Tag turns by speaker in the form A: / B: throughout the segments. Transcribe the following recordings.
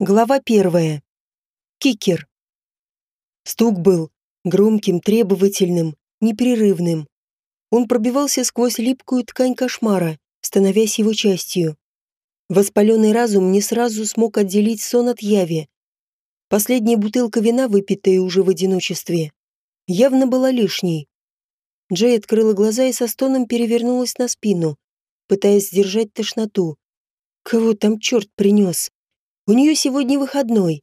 A: Глава первая. Кикер. Стук был громким, требовательным, непрерывным. Он пробивался сквозь липкую ткань кошмара, становясь его частью. Воспаленный разум не сразу смог отделить сон от яви. Последняя бутылка вина, выпитая уже в одиночестве, явно была лишней. Джей открыла глаза и со стоном перевернулась на спину, пытаясь сдержать тошноту. Кого там черт принес? У нее сегодня выходной,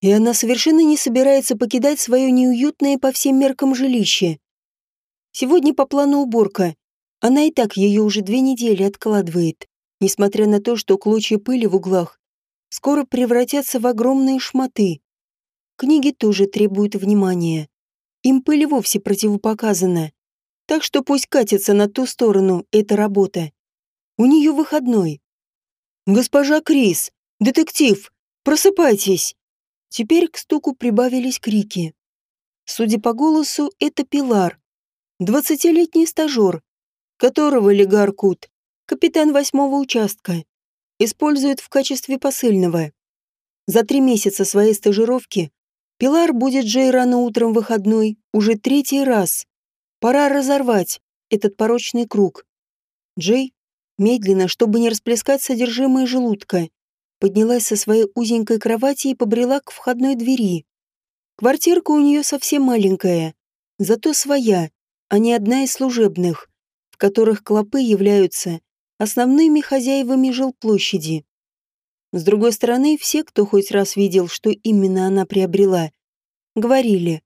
A: и она совершенно не собирается покидать свое неуютное по всем меркам жилище. Сегодня по плану уборка. Она и так ее уже две недели откладывает, несмотря на то, что клочья пыли в углах скоро превратятся в огромные шматы. Книги тоже требуют внимания. Им пыль вовсе противопоказана. Так что пусть катится на ту сторону эта работа. У нее выходной. «Госпожа Крис!» «Детектив! Просыпайтесь!» Теперь к стуку прибавились крики. Судя по голосу, это Пилар, двадцатилетний стажер, которого Легар Кут, капитан восьмого участка, использует в качестве посыльного. За три месяца своей стажировки Пилар будет Джей рано утром выходной уже третий раз. Пора разорвать этот порочный круг. Джей, медленно, чтобы не расплескать содержимое желудка, поднялась со своей узенькой кровати и побрела к входной двери. Квартирка у нее совсем маленькая, зато своя, а не одна из служебных, в которых клопы являются основными хозяевами жилплощади. С другой стороны, все, кто хоть раз видел, что именно она приобрела, говорили,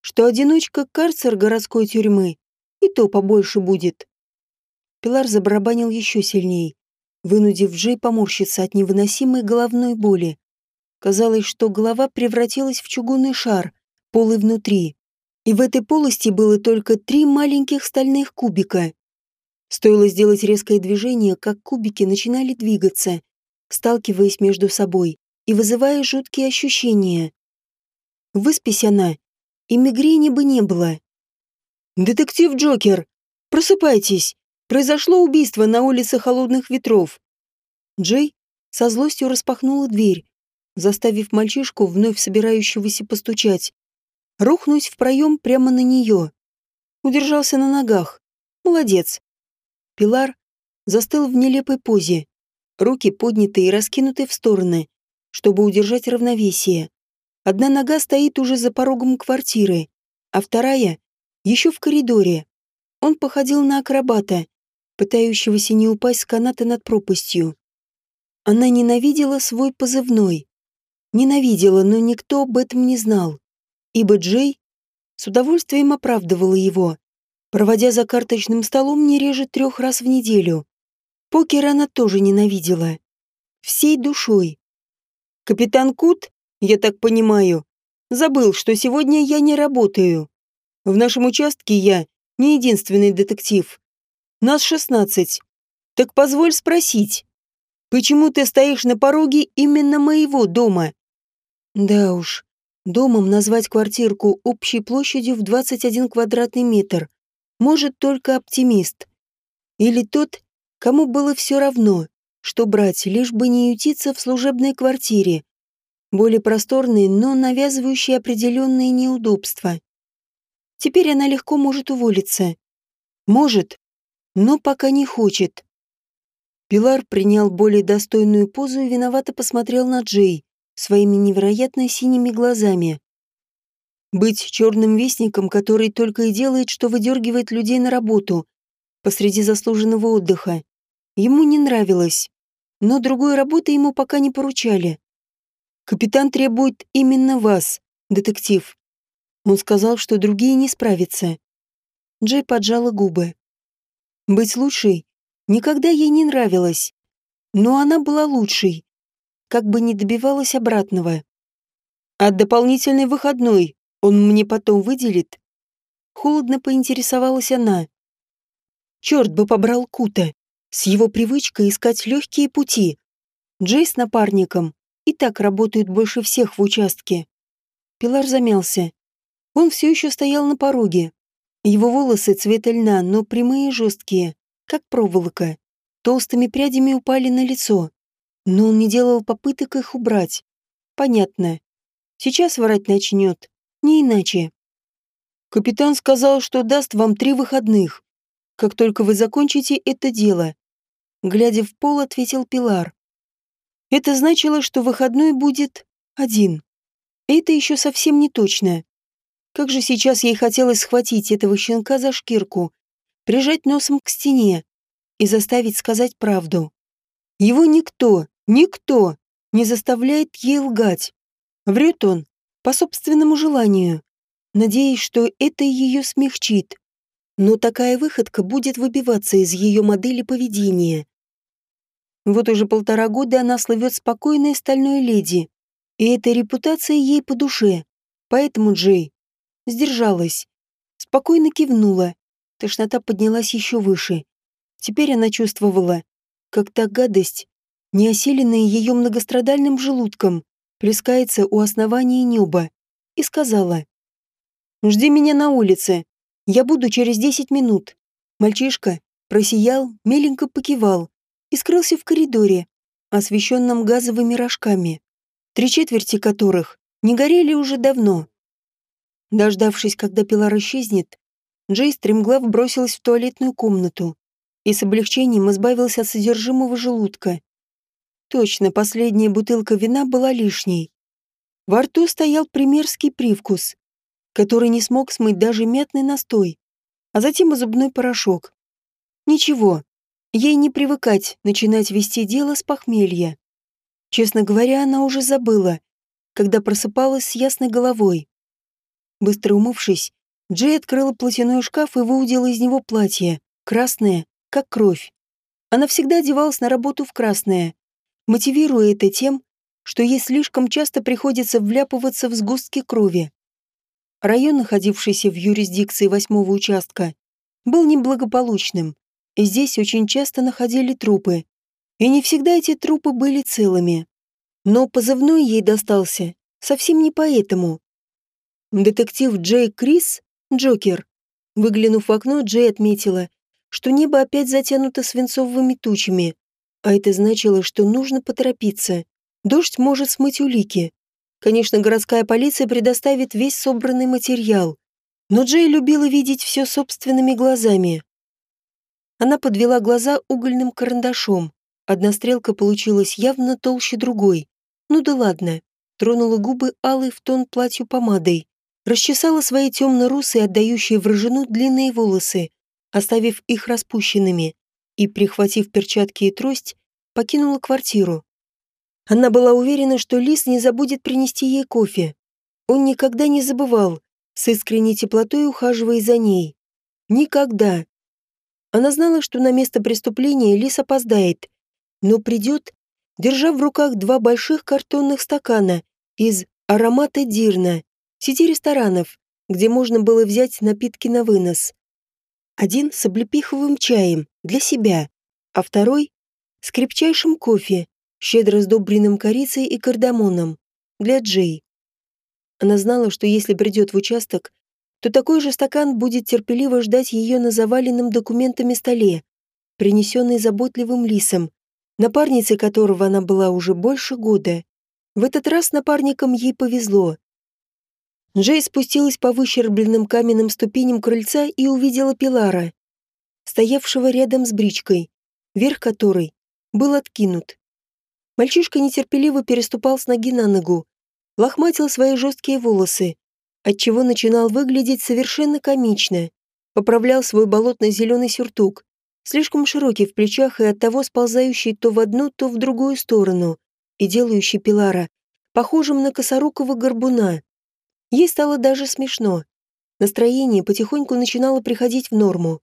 A: что одиночка карцер городской тюрьмы и то побольше будет. Пилар забарабанил еще сильней вынудив Джей поморщиться от невыносимой головной боли. Казалось, что голова превратилась в чугунный шар, полый внутри. И в этой полости было только три маленьких стальных кубика. Стоило сделать резкое движение, как кубики начинали двигаться, сталкиваясь между собой и вызывая жуткие ощущения. Выспись она, и мигрени бы не было. «Детектив Джокер, просыпайтесь!» Произошло убийство на улице Холодных Ветров. Джей со злостью распахнула дверь, заставив мальчишку, вновь собирающегося постучать, рухнуть в проем прямо на нее. Удержался на ногах. Молодец. Пилар застыл в нелепой позе, руки подняты и раскинуты в стороны, чтобы удержать равновесие. Одна нога стоит уже за порогом квартиры, а вторая еще в коридоре. Он походил на акробата, пытающегося не упасть с каната над пропастью. Она ненавидела свой позывной. Ненавидела, но никто об этом не знал, ибо Джей с удовольствием оправдывала его, проводя за карточным столом не реже трех раз в неделю. Покер она тоже ненавидела. Всей душой. «Капитан Кут, я так понимаю, забыл, что сегодня я не работаю. В нашем участке я не единственный детектив. Нас шестнадцать. Так позволь спросить, почему ты стоишь на пороге именно моего дома? Да уж, домом назвать квартирку общей площадью в 21 квадратный метр может только оптимист. Или тот, кому было все равно, что брать, лишь бы не ютиться в служебной квартире, более просторной, но навязывающей определенные неудобства. Теперь она легко может уволиться. Может, но пока не хочет. Пилар принял более достойную позу и виновато посмотрел на Джей своими невероятно синими глазами. Быть черным вестником, который только и делает, что выдергивает людей на работу посреди заслуженного отдыха, ему не нравилось, но другой работы ему пока не поручали. «Капитан требует именно вас, детектив». Он сказал, что другие не справятся. Джей поджала губы. Быть лучшей никогда ей не нравилось. Но она была лучшей, как бы не добивалась обратного. А дополнительный выходной он мне потом выделит? Холодно поинтересовалась она. Черт бы побрал Кута с его привычкой искать легкие пути. Джей напарником и так работают больше всех в участке. Пилар замялся. Он все еще стоял на пороге, его волосы цвета льна, но прямые и жесткие, как проволока, толстыми прядями упали на лицо. Но он не делал попыток их убрать. Понятно. Сейчас врать начнет. Не иначе. Капитан сказал, что даст вам три выходных, как только вы закончите это дело. Глядя в пол, ответил Пилар. Это значило, что выходной будет один. Это еще совсем не точно. Как же сейчас ей хотелось схватить этого щенка за шкирку, прижать носом к стене и заставить сказать правду. Его никто, никто не заставляет ей лгать. Врет он по собственному желанию, надеясь, что это ее смягчит. Но такая выходка будет выбиваться из ее модели поведения. Вот уже полтора года она слывет спокойной стальной леди, и эта репутация ей по душе. Поэтому Джей сдержалась, спокойно кивнула. Тошнота поднялась еще выше. Теперь она чувствовала, как та гадость, не осиленная ее многострадальным желудком, плескается у основания неба, и сказала. «Жди меня на улице. Я буду через десять минут». Мальчишка просиял, меленько покивал и скрылся в коридоре, освещенном газовыми рожками, три четверти которых не горели уже давно. Дождавшись, когда Пилар исчезнет, Джей стремглав бросилась в туалетную комнату и с облегчением избавился от содержимого желудка. Точно, последняя бутылка вина была лишней. Во рту стоял примерский привкус, который не смог смыть даже мятный настой, а затем и зубной порошок. Ничего, ей не привыкать начинать вести дело с похмелья. Честно говоря, она уже забыла, когда просыпалась с ясной головой. Быстро умывшись, Джей открыла платяной шкаф и выудила из него платье, красное, как кровь. Она всегда одевалась на работу в красное, мотивируя это тем, что ей слишком часто приходится вляпываться в сгустки крови. Район, находившийся в юрисдикции восьмого участка, был неблагополучным, и здесь очень часто находили трупы. И не всегда эти трупы были целыми. Но позывной ей достался совсем не поэтому. Детектив Джей Крис, Джокер. Выглянув в окно, Джей отметила, что небо опять затянуто свинцовыми тучами, а это значило, что нужно поторопиться. Дождь может смыть улики. Конечно, городская полиция предоставит весь собранный материал, но Джей любила видеть все собственными глазами. Она подвела глаза угольным карандашом. Одна стрелка получилась явно толще другой. Ну да ладно. Тронула губы алой в тон платью помадой расчесала свои темно-русые, отдающие вражину длинные волосы, оставив их распущенными, и, прихватив перчатки и трость, покинула квартиру. Она была уверена, что Лис не забудет принести ей кофе. Он никогда не забывал, с искренней теплотой ухаживая за ней. Никогда. Она знала, что на место преступления Лис опоздает, но придет, держа в руках два больших картонных стакана из аромата дирна сети ресторанов, где можно было взять напитки на вынос. Один с облепиховым чаем для себя, а второй с крепчайшим кофе, щедро сдобренным корицей и кардамоном, для Джей. Она знала, что если придет в участок, то такой же стакан будет терпеливо ждать ее на заваленном документами столе, принесенный заботливым лисом, напарницей которого она была уже больше года. В этот раз напарником ей повезло. Джей спустилась по выщербленным каменным ступеням крыльца и увидела Пилара, стоявшего рядом с бричкой, верх которой был откинут. Мальчишка нетерпеливо переступал с ноги на ногу, лохматил свои жесткие волосы, отчего начинал выглядеть совершенно комично, поправлял свой болотно-зеленый сюртук, слишком широкий в плечах и оттого сползающий то в одну, то в другую сторону, и делающий Пилара похожим на косорукого горбуна. Ей стало даже смешно. Настроение потихоньку начинало приходить в норму.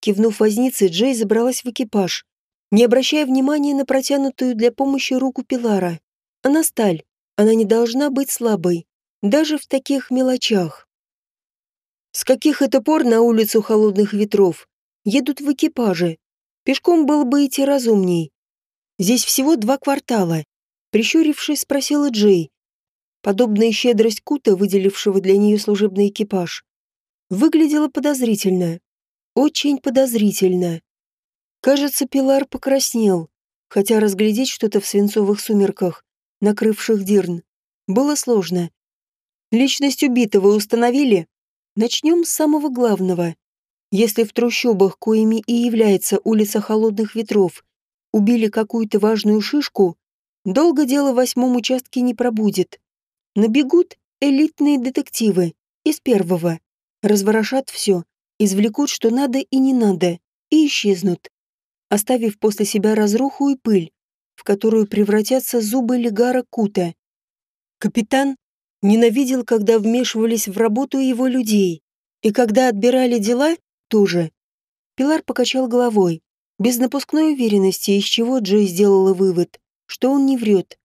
A: Кивнув вознице, Джей забралась в экипаж, не обращая внимания на протянутую для помощи руку Пилара. Она сталь, она не должна быть слабой, даже в таких мелочах. С каких это пор на улицу холодных ветров едут в экипаже? Пешком было бы идти разумней. Здесь всего два квартала. Прищурившись, спросила Джей, Подобная щедрость Кута, выделившего для нее служебный экипаж, выглядела подозрительно. Очень подозрительно. Кажется, Пилар покраснел, хотя разглядеть что-то в свинцовых сумерках накрывших Дирн, было сложно. Личность убитого установили? Начнем с самого главного. Если в трущобах, коими и является улица холодных ветров, убили какую-то важную шишку, долго дело в восьмом участке не пробудет. Набегут элитные детективы из первого, разворошат все, извлекут, что надо и не надо, и исчезнут, оставив после себя разруху и пыль, в которую превратятся зубы Легара Кута. Капитан ненавидел, когда вмешивались в работу его людей, и когда отбирали дела, тоже. Пилар покачал головой, без напускной уверенности, из чего Джей сделала вывод, что он не врет.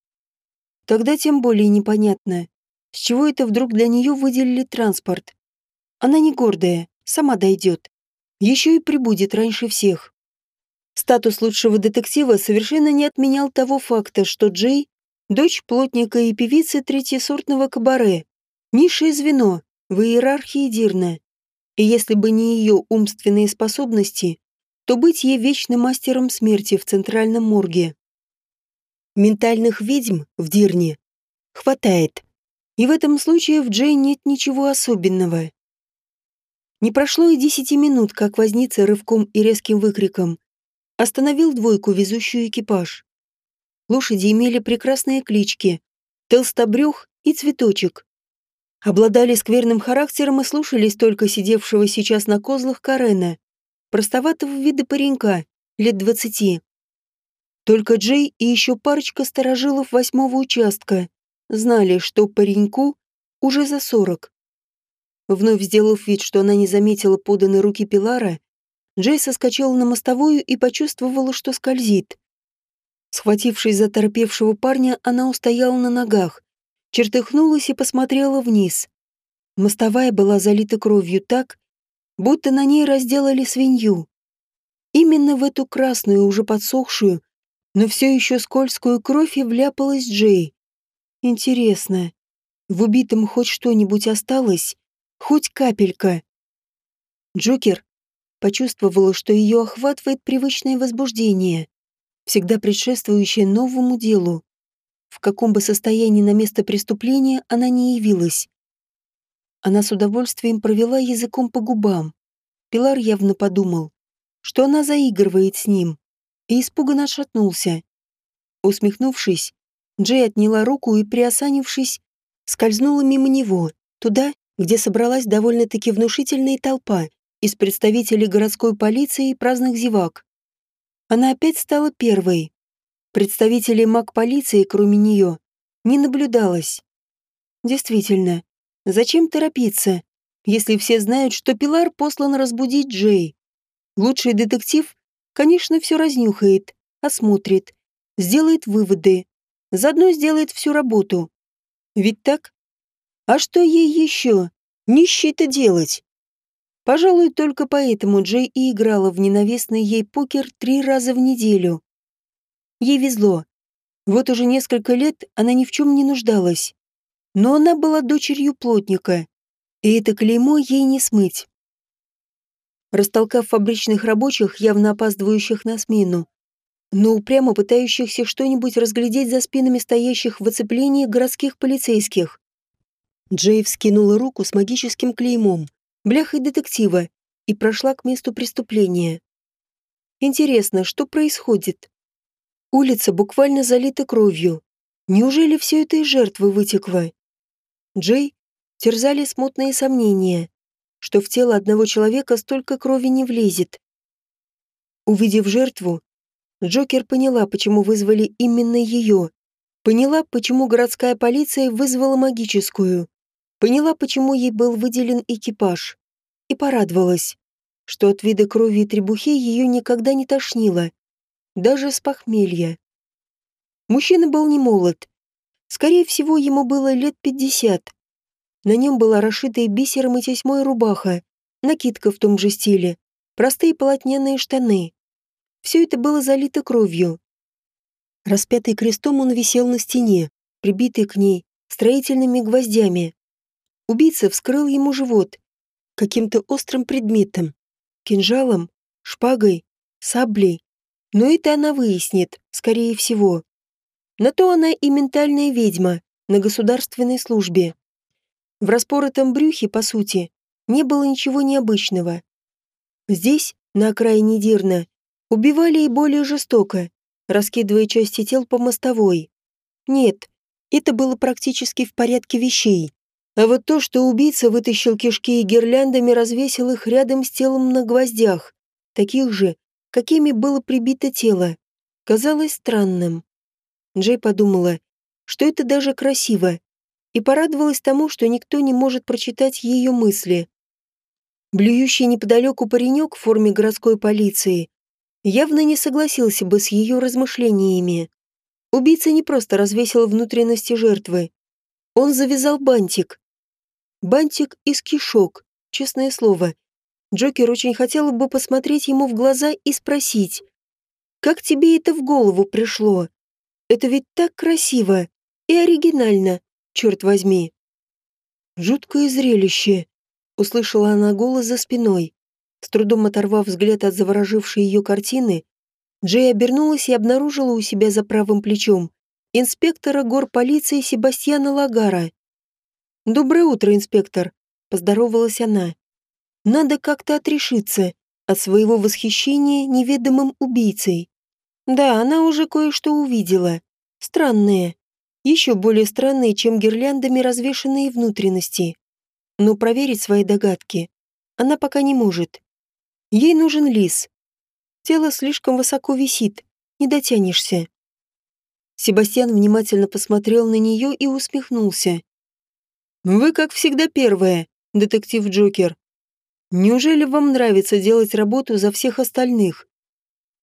A: Тогда тем более непонятно, с чего это вдруг для нее выделили транспорт. Она не гордая, сама дойдет. Еще и прибудет раньше всех. Статус лучшего детектива совершенно не отменял того факта, что Джей – дочь плотника и певицы третьесортного кабаре, низшее звено в иерархии Дирна. И если бы не ее умственные способности, то быть ей вечным мастером смерти в центральном морге. Ментальных ведьм в Дирне хватает. И в этом случае в Джей нет ничего особенного. Не прошло и десяти минут, как возница рывком и резким выкриком Остановил двойку, везущую экипаж. Лошади имели прекрасные клички — Толстобрюх и Цветочек. Обладали скверным характером и слушались только сидевшего сейчас на козлах Карена, простоватого вида паренька, лет двадцати. Только Джей и еще парочка сторожилов восьмого участка знали, что пареньку уже за сорок. Вновь сделав вид, что она не заметила поданной руки Пилара, Джей соскочила на мостовую и почувствовала, что скользит. Схватившись за торпевшего парня, она устояла на ногах, чертыхнулась и посмотрела вниз. Мостовая была залита кровью так, будто на ней разделали свинью. Именно в эту красную, уже подсохшую, но все еще скользкую кровь и вляпалась Джей. Интересно, в убитом хоть что-нибудь осталось? Хоть капелька? Джокер почувствовала, что ее охватывает привычное возбуждение, всегда предшествующее новому делу. В каком бы состоянии на место преступления она не явилась. Она с удовольствием провела языком по губам. Пилар явно подумал, что она заигрывает с ним, и испуганно отшатнулся. Усмехнувшись, Джей отняла руку и, приосанившись, скользнула мимо него, туда, где собралась довольно-таки внушительная толпа, из представителей городской полиции и праздных зевак. Она опять стала первой. Представителей маг-полиции, кроме нее, не наблюдалось. Действительно, зачем торопиться, если все знают, что Пилар послан разбудить Джей? Лучший детектив, конечно, все разнюхает, осмотрит, сделает выводы, заодно сделает всю работу. Ведь так? А что ей еще? Нищей-то делать? Пожалуй, только поэтому Джей и играла в ненавистный ей покер три раза в неделю. Ей везло. Вот уже несколько лет она ни в чем не нуждалась. Но она была дочерью плотника, и это клеймо ей не смыть. Растолкав фабричных рабочих, явно опаздывающих на смену, но упрямо пытающихся что-нибудь разглядеть за спинами стоящих в оцеплении городских полицейских, Джей вскинула руку с магическим клеймом бляхой детектива и прошла к месту преступления. Интересно, что происходит? Улица буквально залита кровью. Неужели все это из жертвы вытекло? Джей терзали смутные сомнения, что в тело одного человека столько крови не влезет. Увидев жертву, Джокер поняла, почему вызвали именно ее. Поняла, почему городская полиция вызвала магическую. Поняла, почему ей был выделен экипаж. И порадовалась, что от вида крови и требухи ее никогда не тошнило. Даже с похмелья. Мужчина был не молод. Скорее всего, ему было лет пятьдесят. На нем была расшитая бисером и тесьмой рубаха, накидка в том же стиле, простые полотняные штаны. Все это было залито кровью. Распятый крестом он висел на стене, прибитый к ней строительными гвоздями. Убийца вскрыл ему живот каким-то острым предметом, кинжалом, шпагой, саблей. Но это она выяснит, скорее всего. На то она и ментальная ведьма на государственной службе. В распоротом брюхе, по сути, не было ничего необычного. Здесь, на окраине Дирна, убивали и более жестоко, раскидывая части тел по мостовой. Нет, это было практически в порядке вещей. А вот то, что убийца вытащил кишки и гирляндами развесил их рядом с телом на гвоздях, таких же, какими было прибито тело, казалось странным. Джей подумала, что это даже красиво, и порадовалась тому, что никто не может прочитать ее мысли. Блюющий неподалеку паренек в форме городской полиции явно не согласился бы с ее размышлениями. Убийца не просто развесил внутренности жертвы. Он завязал бантик. Бантик из кишок, честное слово. Джокер очень хотел бы посмотреть ему в глаза и спросить, «Как тебе это в голову пришло? Это ведь так красиво и оригинально, черт возьми!» «Жуткое зрелище!» — услышала она голос за спиной. С трудом оторвав взгляд от заворожившей ее картины, Джей обернулась и обнаружила у себя за правым плечом инспектора гор полиции Себастьяна Лагара. «Доброе утро, инспектор», — поздоровалась она. «Надо как-то отрешиться от своего восхищения неведомым убийцей. Да, она уже кое-что увидела. Странное. Еще более странные, чем гирляндами развешанные внутренности. Но проверить свои догадки она пока не может. Ей нужен лис. Тело слишком высоко висит, не дотянешься. Себастьян внимательно посмотрел на нее и усмехнулся. «Вы, как всегда, первая, детектив Джокер. Неужели вам нравится делать работу за всех остальных?»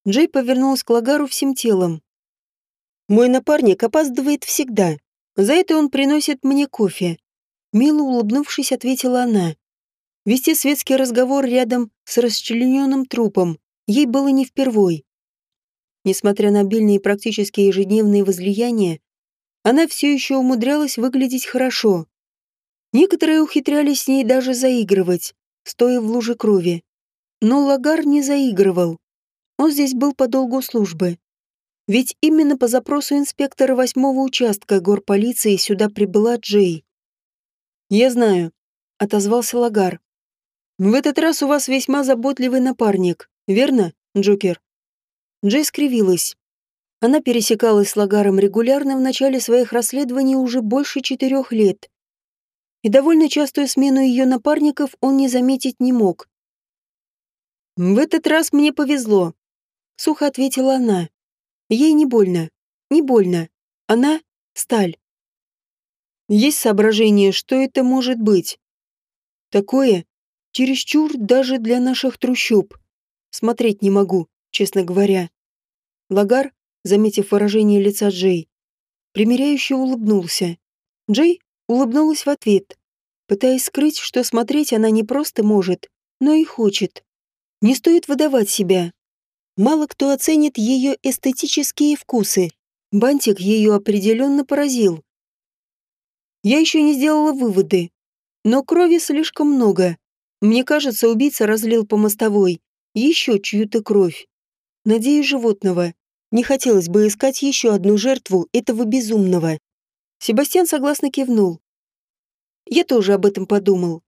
A: Джей повернулся к Лагару всем телом. «Мой напарник опаздывает всегда. За это он приносит мне кофе». Мило улыбнувшись, ответила она. Вести светский разговор рядом с расчлененным трупом ей было не впервой. Несмотря на обильные практически ежедневные возлияния, она все еще умудрялась выглядеть хорошо. Некоторые ухитрялись с ней даже заигрывать, стоя в луже крови. Но Лагар не заигрывал. Он здесь был по долгу службы. Ведь именно по запросу инспектора восьмого участка горполиции сюда прибыла Джей. «Я знаю», — отозвался Лагар. В этот раз у вас весьма заботливый напарник, верно, Джокер?» Джей скривилась. Она пересекалась с Лагаром регулярно в начале своих расследований уже больше четырех лет. И довольно частую смену ее напарников он не заметить не мог. «В этот раз мне повезло», — сухо ответила она. «Ей не больно. Не больно. Она — сталь». Есть соображение, что это может быть? Такое, Чересчур даже для наших трущоб. Смотреть не могу, честно говоря. Лагар, заметив выражение лица Джей, примиряюще улыбнулся. Джей улыбнулась в ответ, пытаясь скрыть, что смотреть она не просто может, но и хочет. Не стоит выдавать себя. Мало кто оценит ее эстетические вкусы. Бантик ее определенно поразил. Я еще не сделала выводы, но крови слишком много. Мне кажется, убийца разлил по мостовой еще чью-то кровь. Надеюсь, животного. Не хотелось бы искать еще одну жертву этого безумного. Себастьян согласно кивнул. Я тоже об этом подумал.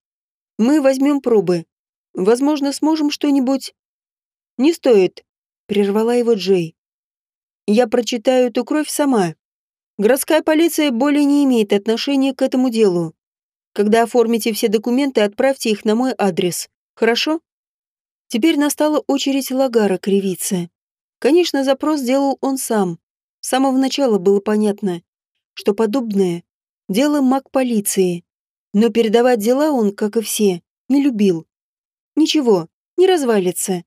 A: Мы возьмем пробы. Возможно, сможем что-нибудь... Не стоит, прервала его Джей. Я прочитаю эту кровь сама. Городская полиция более не имеет отношения к этому делу. Когда оформите все документы, отправьте их на мой адрес. Хорошо? Теперь настала очередь Лагара кривиться. Конечно, запрос делал он сам. С самого начала было понятно, что подобное – дело маг полиции. Но передавать дела он, как и все, не любил. Ничего, не развалится.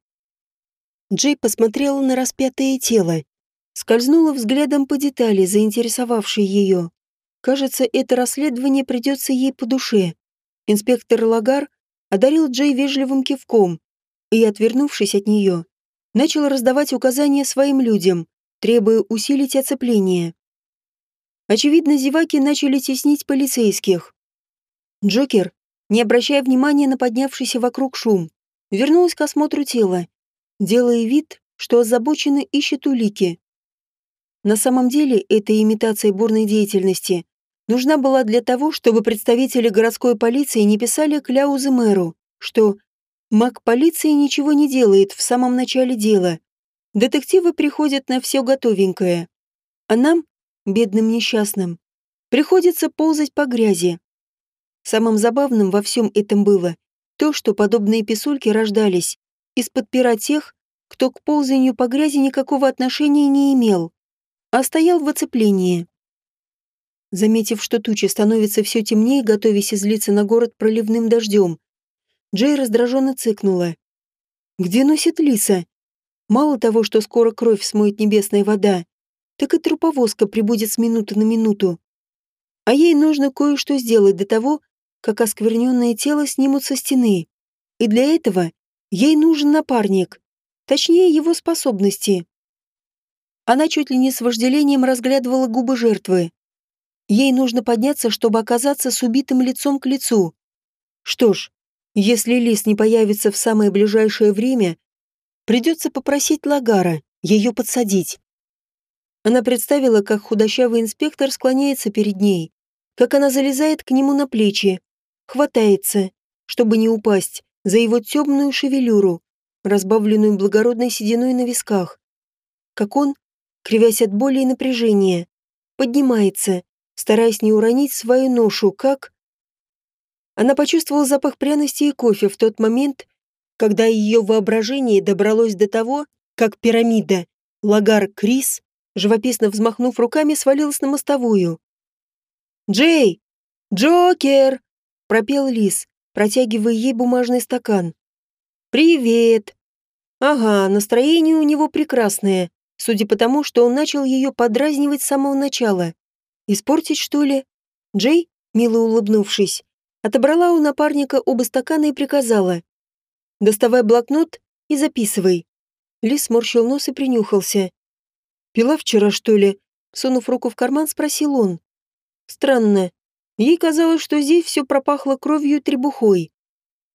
A: Джей посмотрела на распятое тело, скользнула взглядом по детали, заинтересовавшей ее. Кажется, это расследование придется ей по душе. Инспектор Лагар одарил Джей вежливым кивком и, отвернувшись от нее, начал раздавать указания своим людям, требуя усилить оцепление. Очевидно, зеваки начали теснить полицейских. Джокер, не обращая внимания на поднявшийся вокруг шум, вернулась к осмотру тела, делая вид, что озабоченно ищет улики. На самом деле, эта имитация бурной деятельности нужна была для того, чтобы представители городской полиции не писали кляузы мэру, что маг полиции ничего не делает в самом начале дела. Детективы приходят на все готовенькое. А нам, бедным несчастным, приходится ползать по грязи. Самым забавным во всем этом было то, что подобные писульки рождались из-под пера тех, кто к ползанию по грязи никакого отношения не имел, а стоял в оцеплении. Заметив, что тучи становятся все темнее, готовясь излиться на город проливным дождем, Джей раздраженно цыкнула. «Где носит лиса? Мало того, что скоро кровь смоет небесная вода, так и труповозка прибудет с минуты на минуту. А ей нужно кое-что сделать до того, как оскверненное тело снимут со стены. И для этого ей нужен напарник, точнее его способности. Она чуть ли не с вожделением разглядывала губы жертвы. Ей нужно подняться, чтобы оказаться с убитым лицом к лицу. Что ж, если Лис не появится в самое ближайшее время, придется попросить Лагара ее подсадить. Она представила, как худощавый инспектор склоняется перед ней, как она залезает к нему на плечи, хватается, чтобы не упасть, за его темную шевелюру, разбавленную благородной сединой на висках. Как он, кривясь от боли и напряжения, поднимается, стараясь не уронить свою ношу, как... Она почувствовала запах пряности и кофе в тот момент, когда ее воображение добралось до того, как пирамида, лагар Крис, живописно взмахнув руками, свалилась на мостовую. «Джей! Джокер!» — пропел Лис, протягивая ей бумажный стакан. «Привет!» Ага, настроение у него прекрасное, судя по тому, что он начал ее подразнивать с самого начала. Испортить, что ли? Джей, мило улыбнувшись, отобрала у напарника оба стакана и приказала. «Доставай блокнот и записывай». Лис сморщил нос и принюхался. «Пила вчера, что ли?» Сунув руку в карман, спросил он. Странно. Ей казалось, что здесь все пропахло кровью и требухой.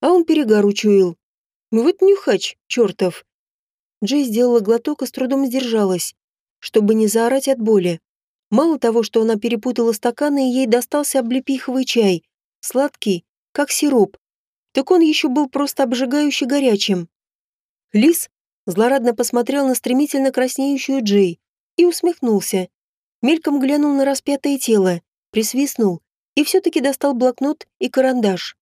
A: А он перегар учуял. Вот нюхач, чертов. Джей сделала глоток и с трудом сдержалась, чтобы не заорать от боли. Мало того, что она перепутала стаканы, и ей достался облепиховый чай, сладкий, как сироп, так он еще был просто обжигающе горячим. Лис злорадно посмотрел на стремительно краснеющую Джей и усмехнулся. Мельком глянул на распятое тело, присвистнул и все-таки достал блокнот и карандаш.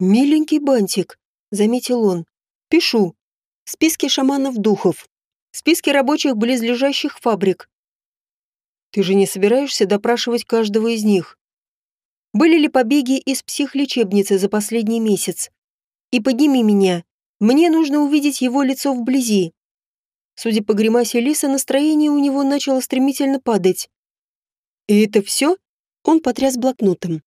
A: «Миленький бантик», — заметил он. «Пишу. Списки шаманов-духов. Списки рабочих близлежащих фабрик. Ты же не собираешься допрашивать каждого из них? Были ли побеги из психлечебницы за последний месяц? И подними меня. Мне нужно увидеть его лицо вблизи. Судя по гримасе Лиса, настроение у него начало стремительно падать. «И это все?» Он потряс блокнотом.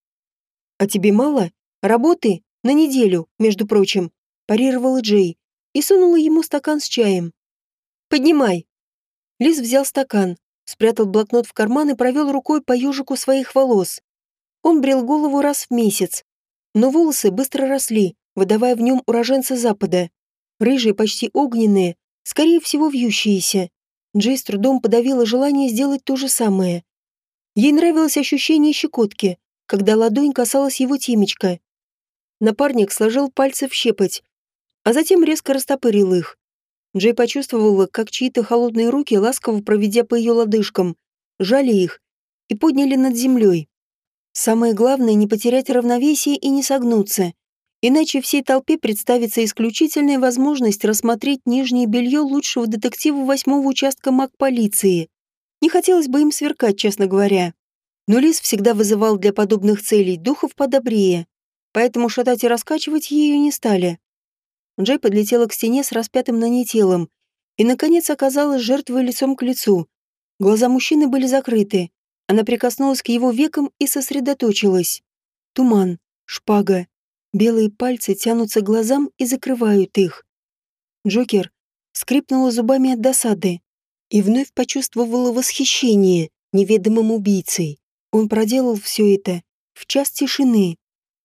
A: «А тебе мало? Работы? На неделю, между прочим», парировала Джей и сунула ему стакан с чаем. «Поднимай». Лис взял стакан, спрятал блокнот в карман и провел рукой по ежику своих волос. Он брел голову раз в месяц, но волосы быстро росли, выдавая в нем уроженца Запада. Рыжие, почти огненные, скорее всего, вьющиеся. Джей с трудом подавила желание сделать то же самое. Ей нравилось ощущение щекотки, когда ладонь касалась его темечка. Напарник сложил пальцы в щепоть, а затем резко растопырил их. Джей почувствовала, как чьи-то холодные руки, ласково проведя по ее лодыжкам, жали их и подняли над землей. Самое главное — не потерять равновесие и не согнуться. Иначе всей толпе представится исключительная возможность рассмотреть нижнее белье лучшего детектива восьмого участка маг полиции. Не хотелось бы им сверкать, честно говоря. Но лис всегда вызывал для подобных целей духов подобрее, поэтому шатать и раскачивать ее не стали. Джей подлетела к стене с распятым на ней телом и, наконец, оказалась жертвой лицом к лицу. Глаза мужчины были закрыты. Она прикоснулась к его векам и сосредоточилась. Туман, шпага, Белые пальцы тянутся к глазам и закрывают их. Джокер скрипнула зубами от досады и вновь почувствовала восхищение неведомым убийцей. Он проделал все это в час тишины.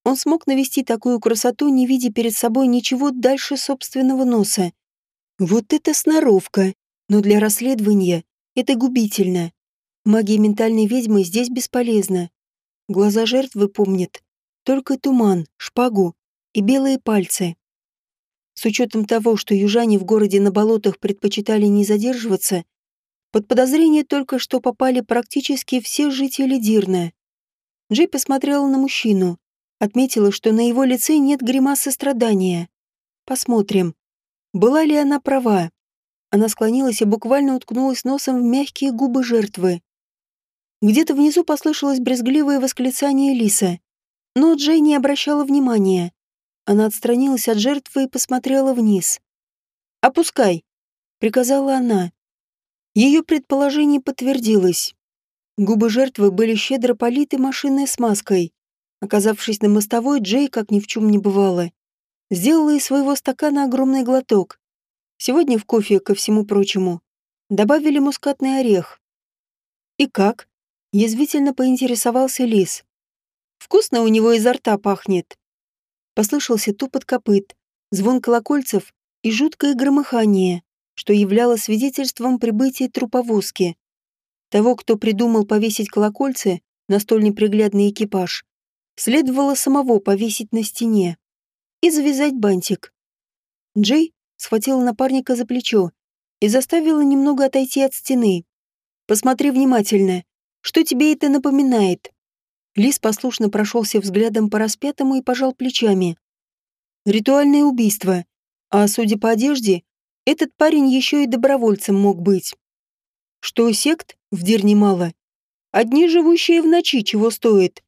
A: Он смог навести такую красоту, не видя перед собой ничего дальше собственного носа. Вот это сноровка! Но для расследования Это губительно. Магия ментальной ведьмы здесь бесполезна. Глаза жертвы помнят только туман, шпагу и белые пальцы. С учетом того, что южане в городе на болотах предпочитали не задерживаться, под подозрение только что попали практически все жители Дирна. Джей посмотрела на мужчину, отметила, что на его лице нет гримасы страдания. Посмотрим, была ли она права. Она склонилась и буквально уткнулась носом в мягкие губы жертвы. Где-то внизу послышалось брезгливое восклицание Лиса, но Джей не обращала внимания. Она отстранилась от жертвы и посмотрела вниз. «Опускай», — приказала она. Ее предположение подтвердилось. Губы жертвы были щедро политы машинной смазкой. Оказавшись на мостовой, Джей, как ни в чем не бывало, сделала из своего стакана огромный глоток. Сегодня в кофе, ко всему прочему, добавили мускатный орех. «И как?» — язвительно поинтересовался Лис. «Вкусно у него изо рта пахнет». Послышался тупот копыт, звон колокольцев и жуткое громыхание, что являло свидетельством прибытия труповозки. Того, кто придумал повесить колокольцы на столь неприглядный экипаж, следовало самого повесить на стене и завязать бантик. Джей схватила напарника за плечо и заставила немного отойти от стены. «Посмотри внимательно. Что тебе это напоминает?» Лис послушно прошелся взглядом по распятому и пожал плечами. Ритуальное убийство. А судя по одежде, этот парень еще и добровольцем мог быть. Что сект в дерне мало. Одни живущие в ночи чего стоит.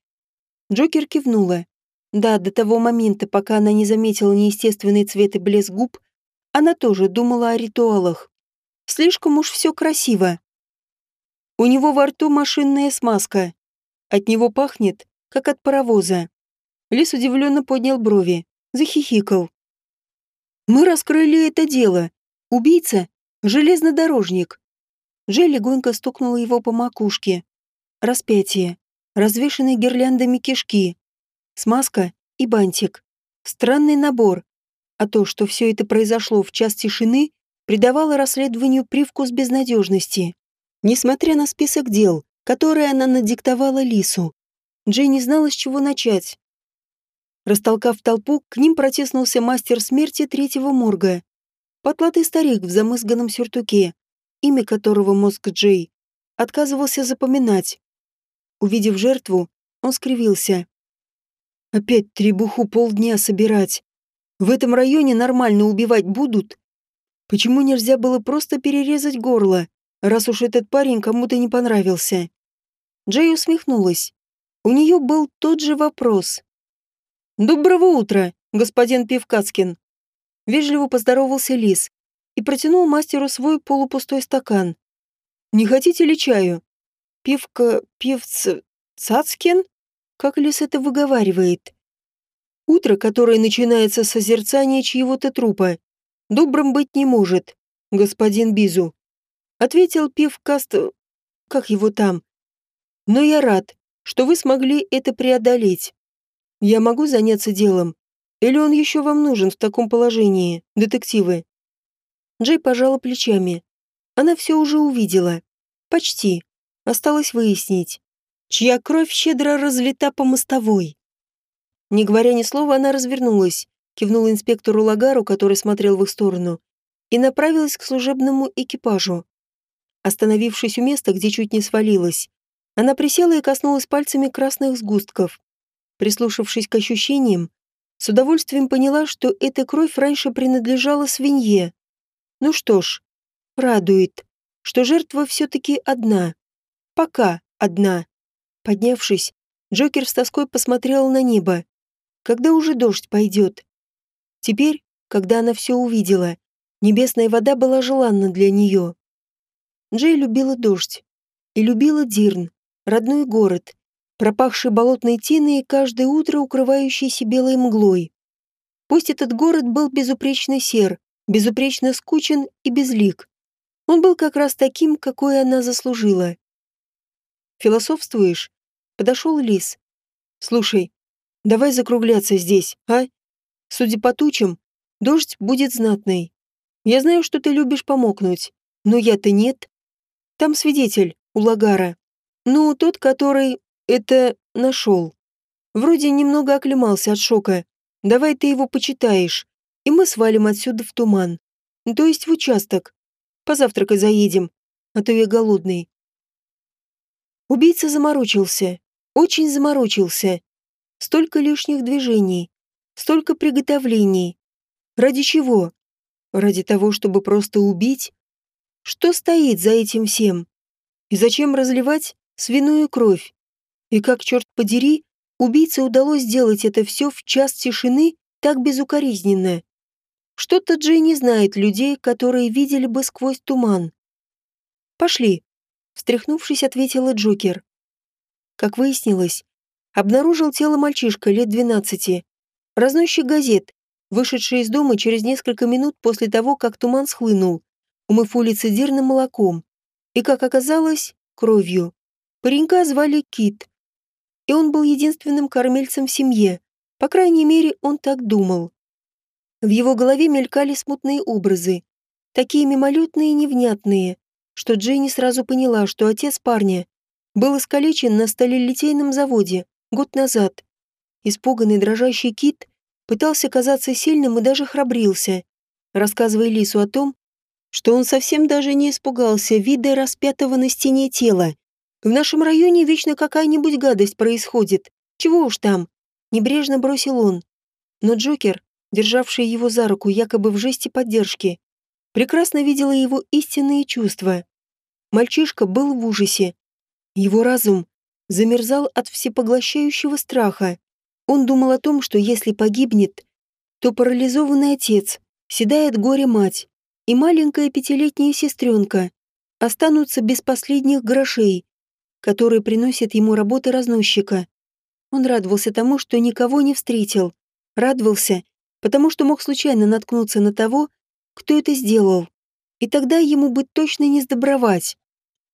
A: Джокер кивнула. Да, до того момента, пока она не заметила неестественный цвет и блеск губ, она тоже думала о ритуалах. Слишком уж все красиво. У него во рту машинная смазка. От него пахнет, как от паровоза. Лис удивленно поднял брови, захихикал. «Мы раскрыли это дело. Убийца — железнодорожник». Джей легонько стукнула его по макушке. Распятие, развешанные гирляндами кишки, смазка и бантик. Странный набор. А то, что все это произошло в час тишины, придавало расследованию привкус безнадежности. Несмотря на список дел, которое она надиктовала Лису. Джей не знала, с чего начать. Растолкав толпу, к ним протеснулся мастер смерти третьего морга. Потлатый старик в замызганном сюртуке, имя которого мозг Джей отказывался запоминать. Увидев жертву, он скривился. «Опять требуху полдня собирать. В этом районе нормально убивать будут? Почему нельзя было просто перерезать горло, раз уж этот парень кому-то не понравился?» Джей усмехнулась. У нее был тот же вопрос. «Доброго утра, господин Пивкацкин!» Вежливо поздоровался Лис и протянул мастеру свой полупустой стакан. «Не хотите ли чаю?» «Пивка... пивц... Цацкин?» Как Лис это выговаривает? Утро, которое начинается с созерцания чьего-то трупа, добрым быть не может, господин Бизу. Ответил Пивкаст... Как его там? Но я рад, что вы смогли это преодолеть. Я могу заняться делом? Или он еще вам нужен в таком положении, детективы?» Джей пожала плечами. Она все уже увидела. Почти. Осталось выяснить, чья кровь щедро разлита по мостовой. Не говоря ни слова, она развернулась, кивнула инспектору Лагару, который смотрел в их сторону, и направилась к служебному экипажу. Остановившись у места, где чуть не свалилась, она присела и коснулась пальцами красных сгустков. Прислушавшись к ощущениям, с удовольствием поняла, что эта кровь раньше принадлежала свинье. Ну что ж, радует, что жертва все-таки одна. Пока одна. Поднявшись, Джокер с тоской посмотрел на небо. Когда уже дождь пойдет? Теперь, когда она все увидела, небесная вода была желанна для нее. Джей любила дождь и любила Дирн, родной город, пропахший болотной тиной и каждое утро укрывающийся белой мглой. Пусть этот город был безупречно сер, безупречно скучен и безлик, он был как раз таким, какой она заслужила. «Философствуешь?» Подошел Лис. «Слушай, давай закругляться здесь, а? Судя по тучам, дождь будет знатный. Я знаю, что ты любишь помокнуть, но я-то нет. Там свидетель, у Лагара. Ну, тот, который это нашел. Вроде немного оклемался от шока. Давай ты его почитаешь, и мы свалим отсюда в туман. То есть в участок. Позавтракай заедем, а то я голодный. Убийца заморочился. Очень заморочился. Столько лишних движений. Столько приготовлений. Ради чего? Ради того, чтобы просто убить? Что стоит за этим всем? И зачем разливать свиную кровь? И как, черт подери, убийце удалось сделать это все в час тишины так безукоризненно? Что-то Джей не знает людей, которые видели бы сквозь туман. «Пошли», — встряхнувшись, ответила Джокер. Как выяснилось, обнаружил тело мальчишка лет двенадцати, разносчик газет, вышедший из дома через несколько минут после того, как туман схлынул, умыв улицы дирным молоком и, как оказалось, кровью. Паренька звали Кит, и он был единственным кормильцем в семье, по крайней мере, он так думал. В его голове мелькали смутные образы, такие мимолетные и невнятные, что Дженни сразу поняла, что отец парня был искалечен на сталелитейном заводе год назад. Испуганный дрожащий кит пытался казаться сильным и даже храбрился, рассказывая Лису о том, что он совсем даже не испугался вида распятого на стене тела. В нашем районе вечно какая-нибудь гадость происходит. Чего уж там? Небрежно бросил он. Но Джокер державшая его за руку якобы в жесте поддержки, прекрасно видела его истинные чувства. Мальчишка был в ужасе. Его разум замерзал от всепоглощающего страха. Он думал о том, что если погибнет, то парализованный отец, седает горе мать и маленькая пятилетняя сестренка останутся без последних грошей, которые приносят ему работа разносчика. Он радовался тому, что никого не встретил. Радовался, потому что мог случайно наткнуться на того, кто это сделал. И тогда ему бы точно не сдобровать.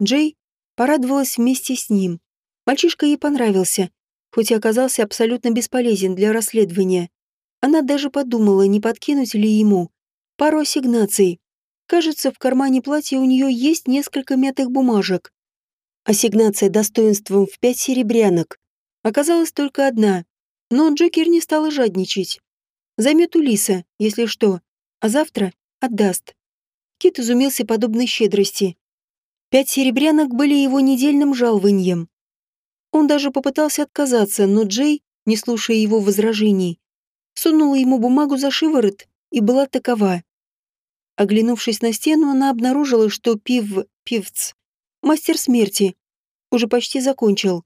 A: Джей порадовалась вместе с ним. Мальчишка ей понравился, хоть и оказался абсолютно бесполезен для расследования. Она даже подумала, не подкинуть ли ему пару ассигнаций. Кажется, в кармане платья у нее есть несколько мятых бумажек. Ассигнация достоинством в пять серебрянок. Оказалась только одна, но Джокер не стала жадничать. Займет у Лиса, если что, а завтра отдаст. Кит изумился подобной щедрости. Пять серебрянок были его недельным жалованием. Он даже попытался отказаться, но Джей, не слушая его возражений, сунула ему бумагу за шиворот и была такова. Оглянувшись на стену, она обнаружила, что пив... пивц, мастер смерти, уже почти закончил.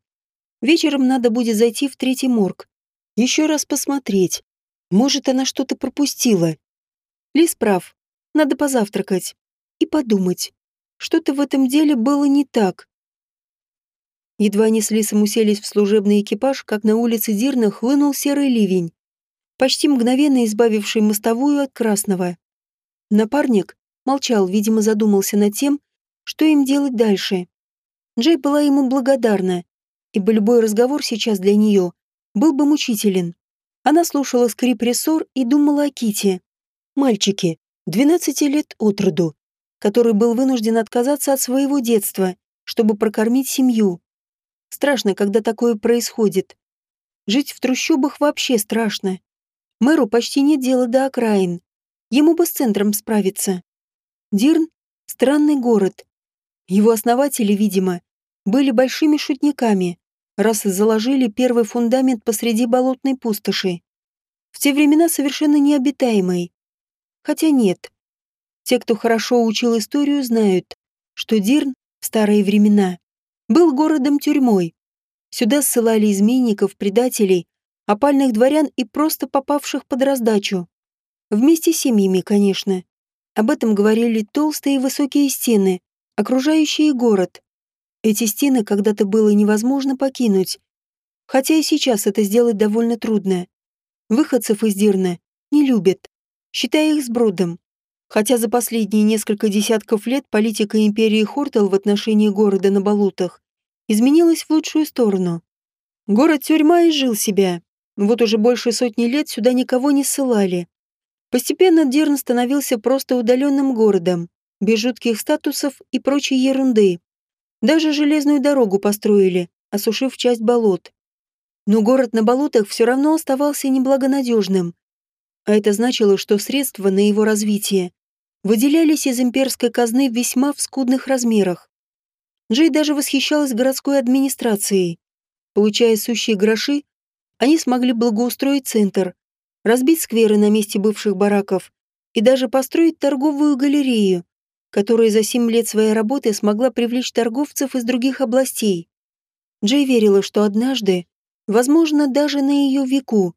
A: Вечером надо будет зайти в третий морг. Еще раз посмотреть, может, она что-то пропустила. Лис прав. Надо позавтракать. И подумать. Что-то в этом деле было не так. Едва они с Лисом уселись в служебный экипаж, как на улице Дирна хлынул серый ливень, почти мгновенно избавивший мостовую от красного. Напарник молчал, видимо, задумался над тем, что им делать дальше. Джей была ему благодарна, ибо любой разговор сейчас для нее был бы мучителен. Она слушала скрип рессор и думала о Ките. Мальчике, 12 лет от роду, который был вынужден отказаться от своего детства, чтобы прокормить семью. Страшно, когда такое происходит. Жить в трущобах вообще страшно. Мэру почти нет дела до окраин. Ему бы с центром справиться. Дирн — странный город. Его основатели, видимо, были большими шутниками, раз заложили первый фундамент посреди болотной пустоши. В те времена совершенно необитаемой. Хотя нет. Те, кто хорошо учил историю, знают, что Дирн в старые времена был городом-тюрьмой. Сюда ссылали изменников, предателей, опальных дворян и просто попавших под раздачу. Вместе с семьями, конечно. Об этом говорили толстые высокие стены, окружающие город. Эти стены когда-то было невозможно покинуть, хотя и сейчас это сделать довольно трудно. Выходцев из Дирна не любят, считая их сбродом. Хотя за последние несколько десятков лет политика империи Хортел в отношении города на болотах изменилась в лучшую сторону. Город-тюрьма изжил себя. Вот уже больше сотни лет сюда никого не ссылали. Постепенно Дирн становился просто удаленным городом, без жутких статусов и прочей ерунды. Даже железную дорогу построили, осушив часть болот. Но город на болотах все равно оставался неблагонадежным. А это значило, что средства на его развитие выделялись из имперской казны весьма в скудных размерах. Джей даже восхищалась городской администрацией. Получая сущие гроши, они смогли благоустроить центр, разбить скверы на месте бывших бараков и даже построить торговую галерею, которая за семь лет своей работы смогла привлечь торговцев из других областей. Джей верила, что однажды, возможно, даже на ее веку,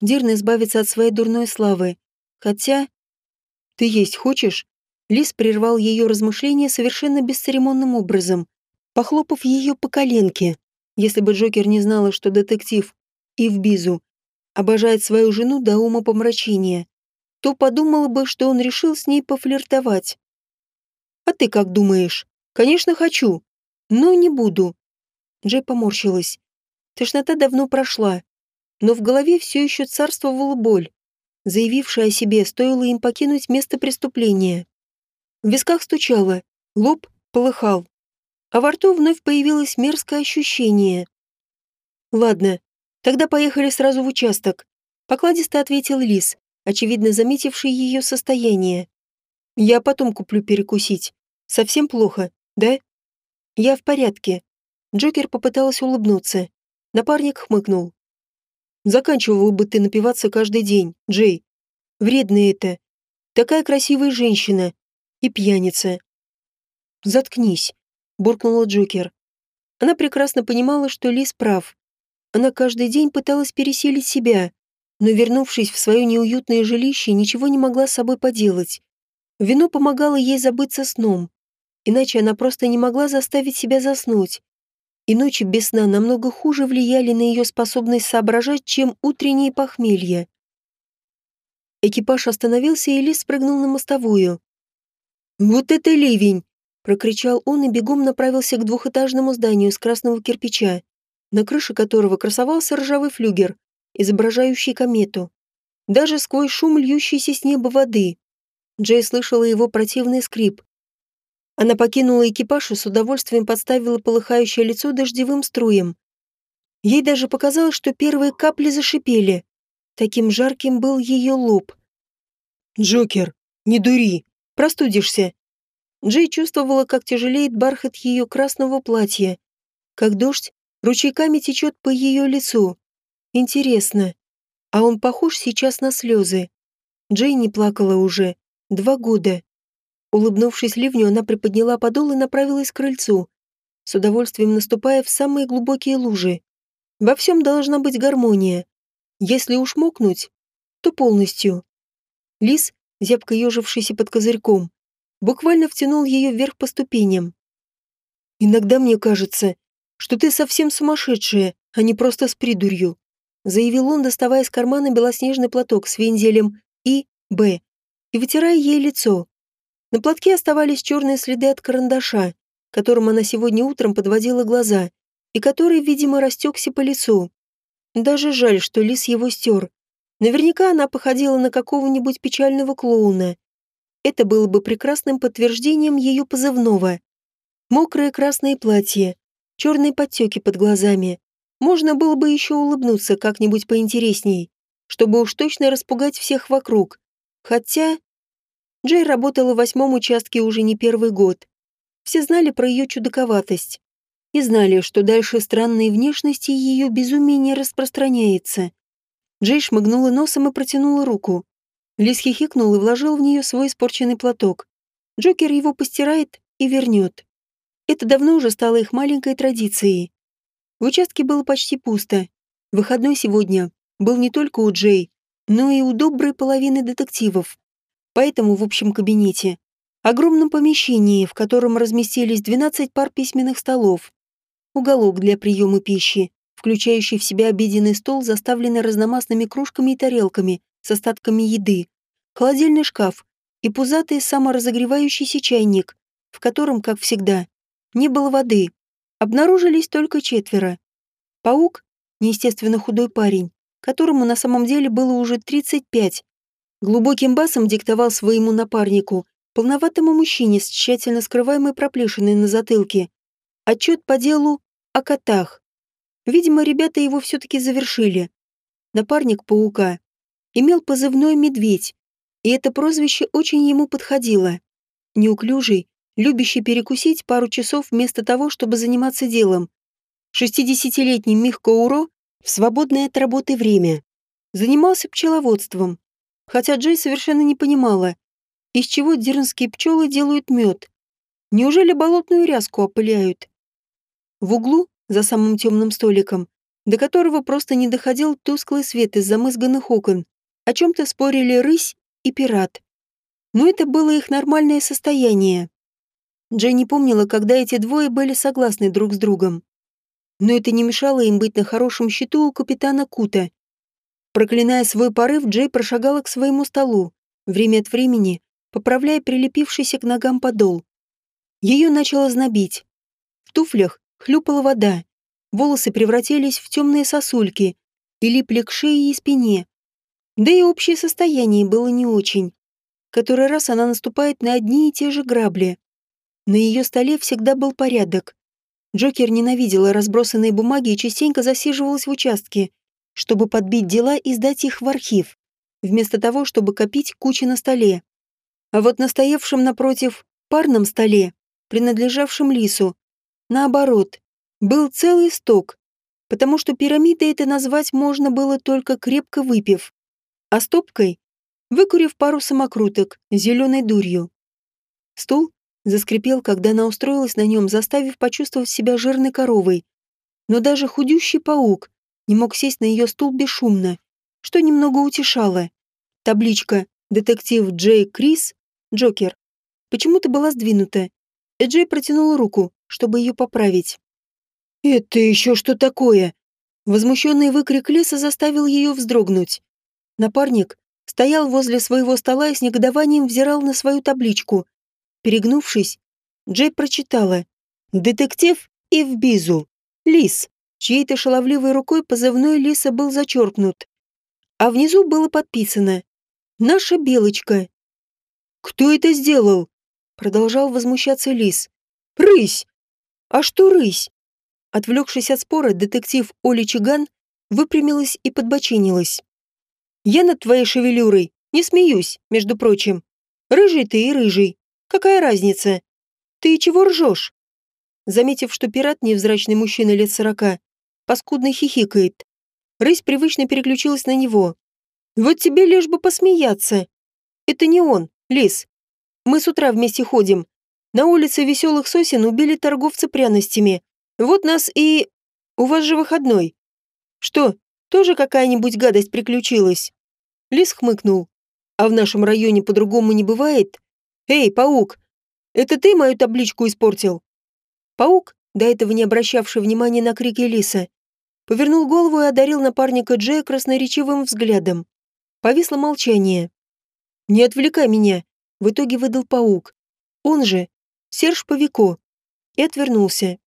A: Дирна избавится от своей дурной славы. Хотя... «Ты есть хочешь?» Лис прервал ее размышления совершенно бесцеремонным образом, похлопав ее по коленке. Если бы Джокер не знала, что детектив и в Бизу обожает свою жену до ума помрачения, то подумала бы, что он решил с ней пофлиртовать. «А ты как думаешь?» «Конечно, хочу, но не буду». Джей поморщилась. Тошнота давно прошла, но в голове все еще царствовала боль, заявившая о себе, стоило им покинуть место преступления. В висках стучало, лоб полыхал, а во рту вновь появилось мерзкое ощущение. «Ладно, тогда поехали сразу в участок», — покладисто ответил Лис, очевидно заметивший ее состояние. «Я потом куплю перекусить. Совсем плохо, да?» «Я в порядке». Джокер попытался улыбнуться. Напарник хмыкнул. «Заканчивал бы ты напиваться каждый день, Джей. Вредно это. Такая красивая женщина. И пьяница». «Заткнись», буркнула Джокер. Она прекрасно понимала, что Лис прав. Она каждый день пыталась пересилить себя, но, вернувшись в свое неуютное жилище, ничего не могла с собой поделать. Вино помогало ей забыться сном, иначе она просто не могла заставить себя заснуть. И ночи без сна намного хуже влияли на ее способность соображать, чем утренние похмелья. Экипаж остановился, и Лис спрыгнул на мостовую. «Вот это ливень!» Прокричал он и бегом направился к двухэтажному зданию из красного кирпича, на крыше которого красовался ржавый флюгер, изображающий комету. Даже сквозь шум льющейся с неба воды. Джей слышала его противный скрип. Она покинула экипаж и с удовольствием подставила полыхающее лицо дождевым струям. Ей даже показалось, что первые капли зашипели. Таким жарким был ее лоб. «Джокер, не дури, простудишься», Джей чувствовала, как тяжелеет бархат ее красного платья, как дождь ручейками течет по ее лицу. Интересно, а он похож сейчас на слезы? Джей не плакала уже. Два года. Улыбнувшись ливню, она приподняла подол и направилась к крыльцу, с удовольствием наступая в самые глубокие лужи. Во всем должна быть гармония. Если уж мокнуть, то полностью. Лис, зябко ежившийся под козырьком, буквально втянул ее вверх по ступеням. «Иногда мне кажется, что ты совсем сумасшедшая, а не просто с придурью», заявил он, доставая из кармана белоснежный платок с вензелем И, Б, и вытирая ей лицо. На платке оставались черные следы от карандаша, которым она сегодня утром подводила глаза, и который, видимо, растекся по лицу. Даже жаль, что лис его стер. Наверняка она походила на какого-нибудь печального клоуна, это было бы прекрасным подтверждением ее позывного. Мокрое красное платье, черные подтеки под глазами. Можно было бы еще улыбнуться как-нибудь поинтересней, чтобы уж точно распугать всех вокруг. Хотя... Джей работала в восьмом участке уже не первый год. Все знали про ее чудаковатость. И знали, что дальше странной внешности ее безумие не распространяется. Джей шмыгнула носом и протянула руку. Лис хихикнул и вложил в нее свой испорченный платок. Джокер его постирает и вернет. Это давно уже стало их маленькой традицией. В участке было почти пусто. Выходной сегодня был не только у Джей, но и у доброй половины детективов. Поэтому в общем кабинете, огромном помещении, в котором разместились 12 пар письменных столов, уголок для приема пищи, включающий в себя обеденный стол, заставленный разномастными кружками и тарелками с остатками еды, холодильный шкаф и пузатый саморазогревающийся чайник, в котором, как всегда, не было воды. Обнаружились только четверо. Паук, неестественно худой парень, которому на самом деле было уже 35, глубоким басом диктовал своему напарнику, полноватому мужчине с тщательно скрываемой проплешиной на затылке, Отчет по делу о котах. Видимо, ребята его все-таки завершили. Напарник паука имел позывной «Медведь», и это прозвище очень ему подходило. Неуклюжий, любящий перекусить пару часов вместо того, чтобы заниматься делом. Шестидесятилетний Мих Коуро в свободное от работы время занимался пчеловодством, хотя Джей совершенно не понимала, из чего дернские пчелы делают мед. Неужели болотную ряску опыляют? В углу, за самым темным столиком, до которого просто не доходил тусклый свет из замызганных окон, о чем-то спорили рысь и пират. Но это было их нормальное состояние. Джей не помнила, когда эти двое были согласны друг с другом. Но это не мешало им быть на хорошем счету у капитана Кута. Проклиная свой порыв, Джей прошагала к своему столу, время от времени поправляя прилепившийся к ногам подол. Ее начало знобить. В туфлях хлюпала вода, волосы превратились в темные сосульки и липли к шее и спине. Да и общее состояние было не очень. Который раз она наступает на одни и те же грабли. На ее столе всегда был порядок. Джокер ненавидела разбросанные бумаги и частенько засиживалась в участке, чтобы подбить дела и сдать их в архив, вместо того, чтобы копить кучи на столе. А вот на стоявшем напротив парном столе, принадлежавшем лису, наоборот, был целый сток, потому что пирамидой это назвать можно было только крепко выпив, а стопкой — выкурив пару самокруток зеленой дурью. Стул заскрипел, когда она устроилась на нем, заставив почувствовать себя жирной коровой. Но даже худющий паук не мог сесть на ее стул бесшумно, что немного утешало. Табличка «Детектив Джей Крис» Джокер. Почему-то была сдвинута. Эджей протянул руку, чтобы ее поправить. «Это еще что такое?» Возмущенный выкрик леса заставил ее вздрогнуть. Напарник стоял возле своего стола и с негодованием взирал на свою табличку. Перегнувшись, Джей прочитала «Детектив и в бизу. Лис». Чьей-то шаловливой рукой позывной лиса был зачеркнут. А внизу было подписано «Наша Белочка». «Кто это сделал?» Продолжал возмущаться Лис. «Рысь!» «А что рысь?» Отвлекшись от спора, детектив Оля Чиган выпрямилась и подбочинилась. «Я над твоей шевелюрой не смеюсь, между прочим. Рыжий ты и рыжий. Какая разница? Ты чего ржешь?» Заметив, что пират, невзрачный мужчина лет сорока, паскудно хихикает, рысь привычно переключилась на него. «Вот тебе лишь бы посмеяться. Это не он, Лис, мы с утра вместе ходим. На улице веселых сосен убили торговца пряностями. Вот нас и... У вас же выходной. Что, тоже какая-нибудь гадость приключилась?» Лис хмыкнул. «А в нашем районе по-другому не бывает? Эй, паук, это ты мою табличку испортил?» Паук, до этого не обращавший внимания на крики Лиса, повернул голову и одарил напарника Джея красноречивым взглядом. Повисло молчание. «Не отвлекай меня!» — в итоге выдал паук. Он же Серж Павико. И отвернулся.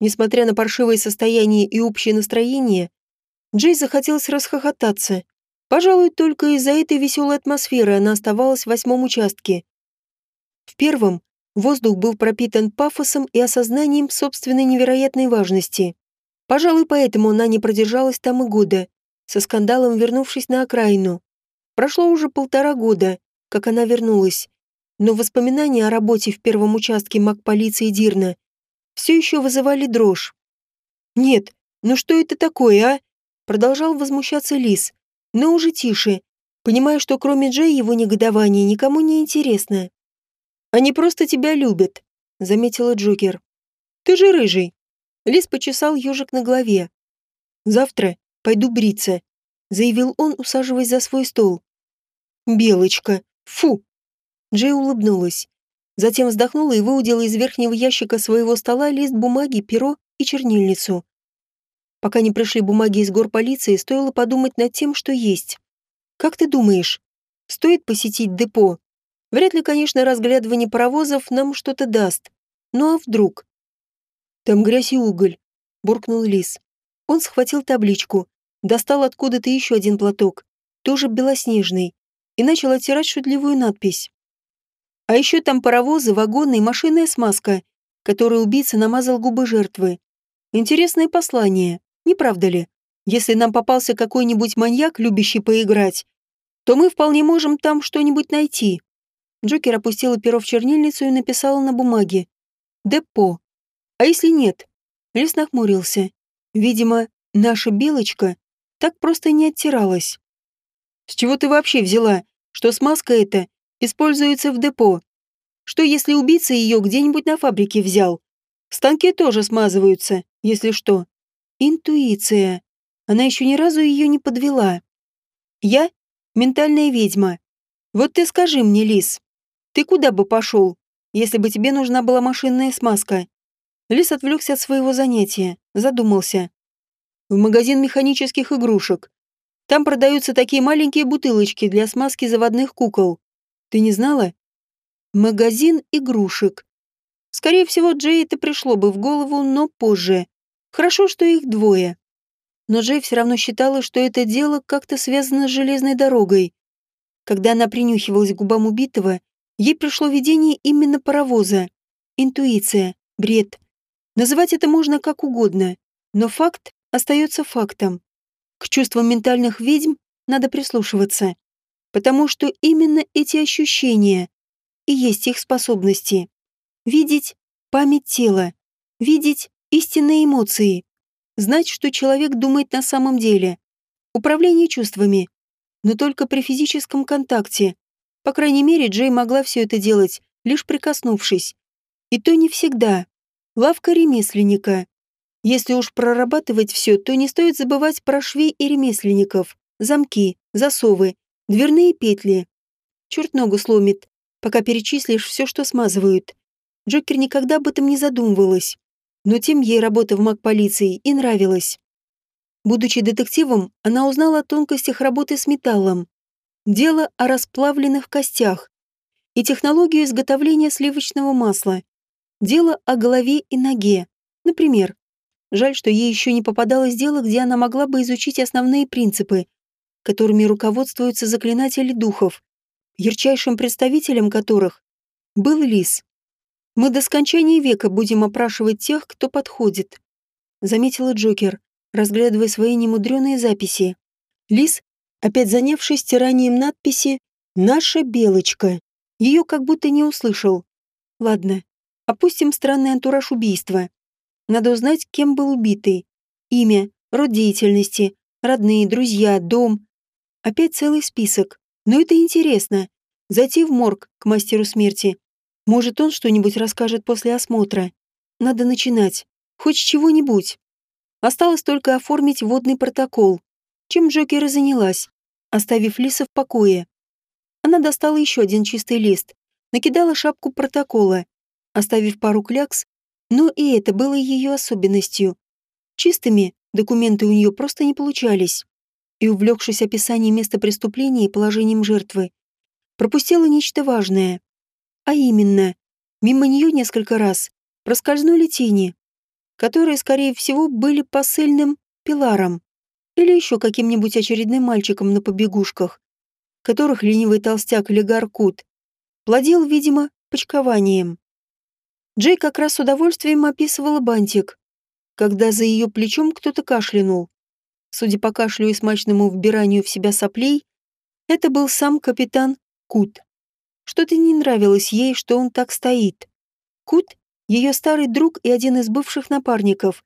A: Несмотря на паршивое состояние и общее настроение, Джей захотелось расхохотаться. Пожалуй, только из-за этой веселой атмосферы она оставалась в восьмом участке. В первом воздух был пропитан пафосом и осознанием собственной невероятной важности. Пожалуй, поэтому она не продержалась там и года, со скандалом вернувшись на окраину. Прошло уже полтора года, как она вернулась, но воспоминания о работе в первом участке маг-полиции Дирна все еще вызывали дрожь. «Нет, ну что это такое, а?» Продолжал возмущаться Лис, но уже тише, понимая, что кроме Джей его негодование никому не интересно. «Они просто тебя любят», — заметила Джокер. «Ты же рыжий». Лис почесал ежик на голове. «Завтра пойду бриться», — заявил он, усаживаясь за свой стол. «Белочка! Фу!» Джей улыбнулась. Затем вздохнула и выудила из верхнего ящика своего стола лист бумаги, перо и чернильницу. Пока не пришли бумаги из гор полиции, стоило подумать над тем, что есть. «Как ты думаешь, стоит посетить депо? Вряд ли, конечно, разглядывание паровозов нам что-то даст. Ну а вдруг?» «Там грязь и уголь», — буркнул Лис. Он схватил табличку, достал откуда-то еще один платок, тоже белоснежный, и начал оттирать шутливую надпись. А еще там паровозы, вагоны и машинная смазка. которой убийца намазал губы жертвы. Интересное послание, не правда ли? Если нам попался какой-нибудь маньяк, любящий поиграть, то мы вполне можем там что-нибудь найти. Джокер опустила перо в чернильницу и написала на бумаге. «Депо». А если нет? Лис нахмурился. Видимо, наша белочка так просто не оттиралась. С чего ты вообще взяла, что смазка эта используется в депо? Что если убийца ее где-нибудь на фабрике взял? Станки тоже смазываются, если что. Интуиция. Она еще ни разу ее не подвела. Я — ментальная ведьма. Вот ты скажи мне, Лис, ты куда бы пошел, если бы тебе нужна была машинная смазка? Лис отвлекся от своего занятия, задумался. В магазин механических игрушек. Там продаются такие маленькие бутылочки для смазки заводных кукол. Ты не знала? Магазин игрушек. Скорее всего, Джей это пришло бы в голову, но позже. Хорошо, что их двое. Но Джей все равно считала, что это дело как-то связано с железной дорогой. Когда она принюхивалась к губам убитого, ей пришло видение именно паровоза. Интуиция, бред. Называть это можно как угодно, но факт остается фактом. К чувствам ментальных ведьм надо прислушиваться, потому что именно эти ощущения и есть их способности. Видеть память тела, видеть истинные эмоции, знать, что человек думает на самом деле, управление чувствами, но только при физическом контакте. По крайней мере, Джей могла все это делать, лишь прикоснувшись. И то не всегда. Лавка ремесленника. Если уж прорабатывать все, то не стоит забывать про швей и ремесленников, замки, засовы, дверные петли. Черт ногу сломит, пока перечислишь все, что смазывают. Джокер никогда об этом не задумывалась но тем ей работа в маг-полиции и нравилась. Будучи детективом, она узнала о тонкостях работы с металлом, дело о расплавленных костях и технологию изготовления сливочного масла, дело о голове и ноге, например. Жаль, что ей еще не попадалось дело, где она могла бы изучить основные принципы, которыми руководствуются заклинатели духов, ярчайшим представителем которых был лис. Мы до скончания века будем опрашивать тех, кто подходит», — заметила Джокер, разглядывая свои немудреные записи. Лис, опять занявшись стиранием надписи «Наша Белочка», ее как будто не услышал. «Ладно, опустим странный антураж убийства. Надо узнать, кем был убитый. Имя, род деятельности, родные, друзья, дом. Опять целый список. Но это интересно. Зайти в морг к мастеру смерти может, он что-нибудь расскажет после осмотра. Надо начинать. Хоть чего-нибудь. Осталось только оформить водный протокол. Чем Джокер и занялась, оставив Лиса в покое. Она достала еще один чистый лист, накидала шапку протокола, оставив пару клякс, но и это было ее особенностью. Чистыми документы у нее просто не получались. И, увлекшись описанием места преступления и положением жертвы, пропустила нечто важное. А именно, мимо нее несколько раз проскользнули тени, которые, скорее всего, были посыльным пиларом или еще каким-нибудь очередным мальчиком на побегушках, которых ленивый толстяк Легар Кут плодил, видимо, почкованием. Джей как раз с удовольствием описывала бантик, когда за ее плечом кто-то кашлянул. Судя по кашлю и смачному вбиранию в себя соплей, это был сам капитан Кут. Что-то не нравилось ей, что он так стоит. Кут — ее старый друг и один из бывших напарников.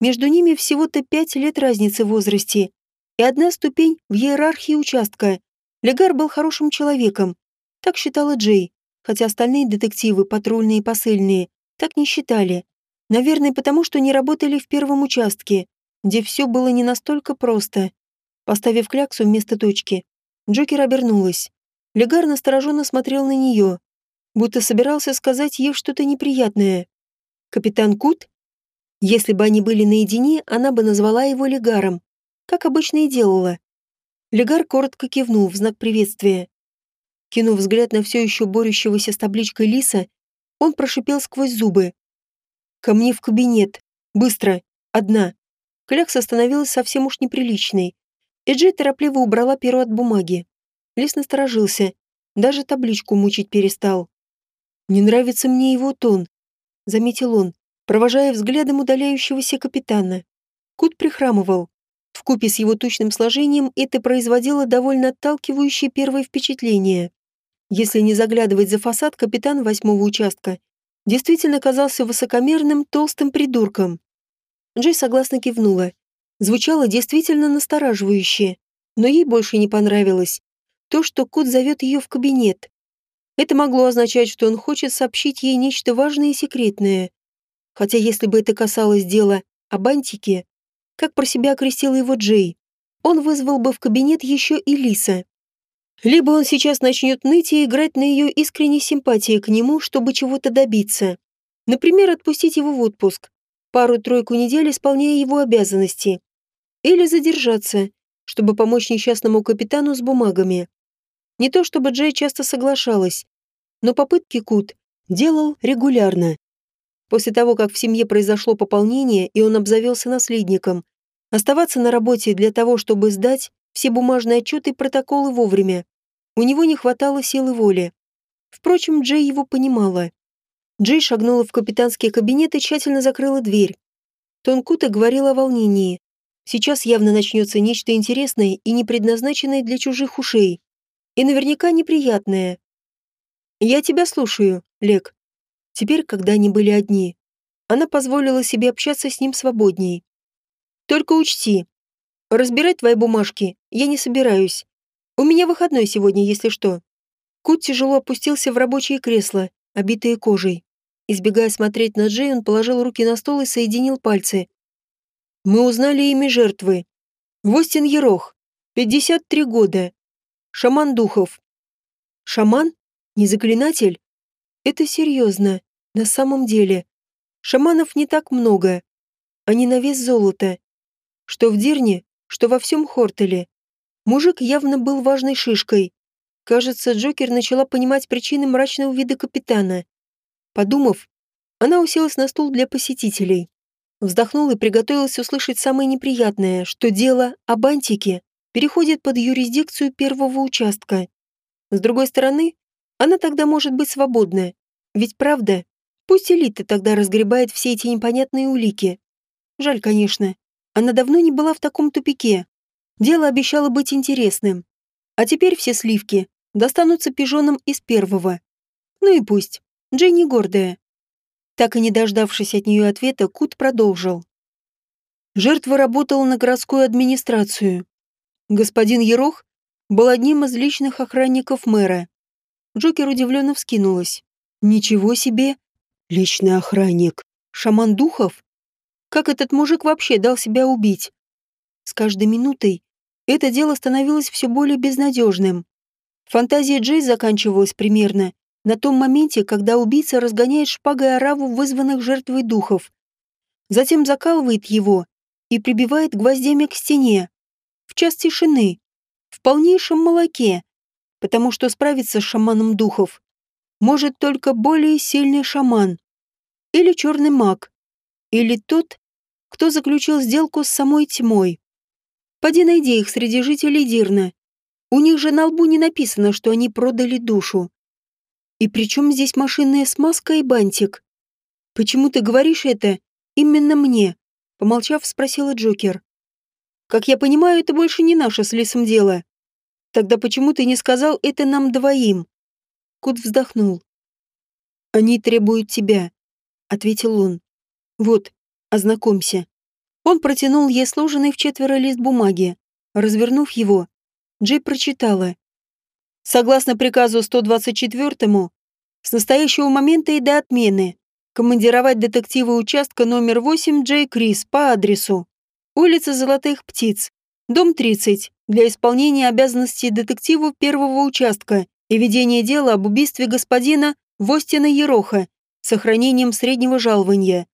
A: Между ними всего-то пять лет разницы в возрасте и одна ступень в иерархии участка. Легар был хорошим человеком. Так считала Джей, хотя остальные детективы, патрульные и посыльные, так не считали. Наверное, потому что не работали в первом участке, где все было не настолько просто. Поставив кляксу вместо точки, Джокер обернулась. Легар настороженно смотрел на нее, будто собирался сказать ей что-то неприятное. Капитан Кут? Если бы они были наедине, она бы назвала его Легаром, как обычно и делала. Легар коротко кивнул в знак приветствия. Кинув взгляд на все еще борющегося с табличкой Лиса, он прошипел сквозь зубы. «Ко мне в кабинет. Быстро. Одна». Клякса становилась совсем уж неприличной. Эджи торопливо убрала перо от бумаги. Лис насторожился, даже табличку мучить перестал. Не нравится мне его тон. заметил он, провожая взглядом удаляющегося капитана. Кут прихрамывал. Вкупе с его тучным сложением это производило довольно отталкивающее первое впечатление. Если не заглядывать за фасад, капитан восьмого участка действительно казался высокомерным, толстым придурком. Джей согласно кивнула. Звучало действительно настораживающе, но ей больше не понравилось то, что Кут зовет ее в кабинет. Это могло означать, что он хочет сообщить ей нечто важное и секретное. Хотя если бы это касалось дела о бантике, как про себя окрестила его Джей, он вызвал бы в кабинет еще и Лиса. Либо он сейчас начнет ныть и играть на ее искренней симпатии к нему, чтобы чего-то добиться. Например, отпустить его в отпуск, пару-тройку недель исполняя его обязанности. Или задержаться, чтобы помочь несчастному капитану с бумагами. Не то чтобы Джей часто соглашалась, но попытки Кут делал регулярно. После того, как в семье произошло пополнение и он обзавелся наследником, оставаться на работе для того, чтобы сдать все бумажные отчеты и протоколы вовремя. У него не хватало силы воли. Впрочем, Джей его понимала. Джей шагнула в капитанский кабинет и тщательно закрыла дверь. Тонкута говорила о волнении. Сейчас явно начнется нечто интересное и не предназначенное для чужих ушей. И наверняка неприятное. «Я тебя слушаю, Лек». Теперь, когда они были одни, она позволила себе общаться с ним свободней. «Только учти, Разбирать твои бумажки я не собираюсь. У меня выходной сегодня, если что». Кут тяжело опустился в рабочее кресло, обитое кожей. Избегая смотреть на Джей, он положил руки на стол и соединил пальцы. «Мы узнали имя жертвы. Востин Ерох, 53 года. Шаман Духов». «Шаман? Не заклинатель?» «Это серьезно. На самом деле. Шаманов не так много. Они на вес золота. Что в Дирне, что во всем Хортеле. Мужик явно был важной шишкой. Кажется, Джокер начала понимать причины мрачного вида капитана. Подумав, она уселась на стул для посетителей. Вздохнула и приготовилась услышать самое неприятное, что дело об антике переходит под юрисдикцию первого участка. С другой стороны, она тогда может быть свободна. Ведь правда, пусть элита тогда разгребает все эти непонятные улики. Жаль, конечно, она давно не была в таком тупике. Дело обещало быть интересным. А теперь все сливки достанутся пижонам из первого. Ну и пусть. Дженни гордая. Так и не дождавшись от нее ответа, Кут продолжил. Жертва работала на городскую администрацию. Господин Ерох был одним из личных охранников мэра. Джокер удивленно вскинулась. «Ничего себе! Личный охранник! Шаман духов? Как этот мужик вообще дал себя убить? С каждой минутой это дело становилось все более безнадежным. Фантазия Джей заканчивалась примерно на том моменте, когда убийца разгоняет шпагой ораву вызванных жертвой духов. Затем закалывает его и прибивает гвоздями к стене. В час тишины, в полнейшем молоке, потому что справиться с шаманом духов может только более сильный шаман или черный маг, или тот, кто заключил сделку с самой тьмой. Поди найди их среди жителей Дирна. У них же на лбу не написано, что они продали душу. И при чем здесь машинная смазка и бантик? Почему ты говоришь это именно мне? Помолчав, спросила Джокер. Как я понимаю, это больше не наше с Лисом дело. Тогда почему ты не сказал это нам двоим? Кот вздохнул. Они требуют тебя, ответил он. Вот, Ознакомься». Он протянул ей сложенный в четверо лист бумаги. Развернув его, Джей прочитала. Согласно приказу 124-му, с настоящего момента и до отмены, командировать детектива участка номер 8 Джей Крис по адресу улица Золотых Птиц, дом 30, для исполнения обязанностей детектива первого участка и ведения дела об убийстве господина Востина Ероха с сохранением среднего жалования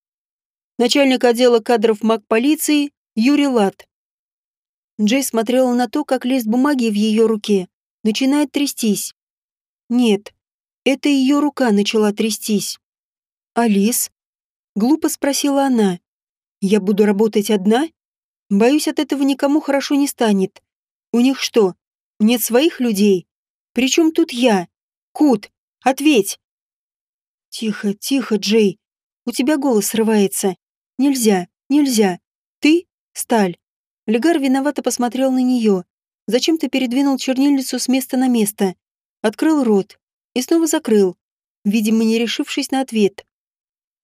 A: начальник отдела кадров маг полиции Юрий Лат. Джей смотрела на то, как лист бумаги в ее руке начинает трястись. Нет, это ее рука начала трястись. «Алис?» — глупо спросила она. «Я буду работать одна? Боюсь, от этого никому хорошо не станет. У них что, нет своих людей? Причем тут я? Кут, ответь!» «Тихо, тихо, Джей!» У тебя голос срывается. Нельзя, нельзя. Ты — сталь. Легар виновато посмотрел на нее. Зачем-то передвинул чернильницу с места на место. Открыл рот. И снова закрыл, видимо, не решившись на ответ.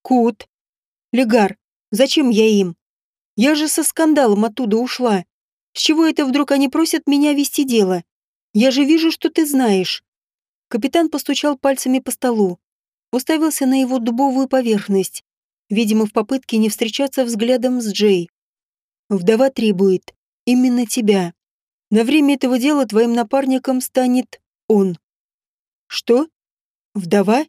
A: Кут. Легар, зачем я им? Я же со скандалом оттуда ушла. С чего это вдруг они просят меня вести дело? Я же вижу, что ты знаешь. Капитан постучал пальцами по столу. Уставился на его дубовую поверхность, видимо, в попытке не встречаться взглядом с Джей. Вдова требует именно тебя. На время этого дела твоим напарником станет он. Что? Вдова?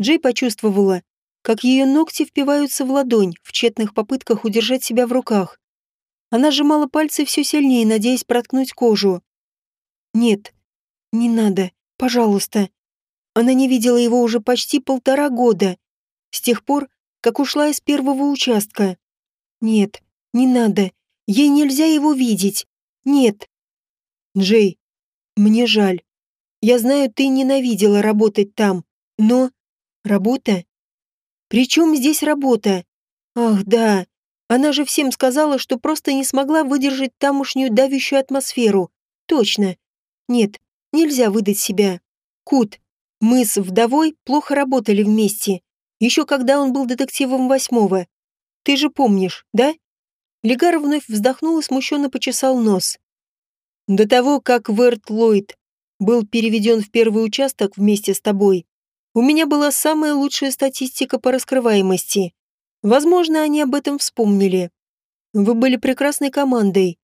A: Джей почувствовала, как ее ногти впиваются в ладонь в тщетных попытках удержать себя в руках. Она сжимала пальцы все сильнее, надеясь проткнуть кожу. «Нет, не надо, пожалуйста». Она не видела его уже почти полтора года, с тех пор, как ушла из первого участка. «Нет, не надо, ей нельзя его видеть. Нет». «Джей, мне жаль. Я знаю, ты ненавидела работать там, но... Работа? При чем здесь работа? Ах, да. Она же всем сказала, что просто не смогла выдержать тамошнюю давящую атмосферу. Точно. Нет, нельзя выдать себя. Кут, мы с вдовой плохо работали вместе. Еще когда он был детективом восьмого. Ты же помнишь, да? Легар вновь вздохнул и смущенно почесал нос. До того, как Верт Ллойд был переведен в первый участок вместе с тобой, у меня была самая лучшая статистика по раскрываемости. Возможно, они об этом вспомнили. Вы были прекрасной командой,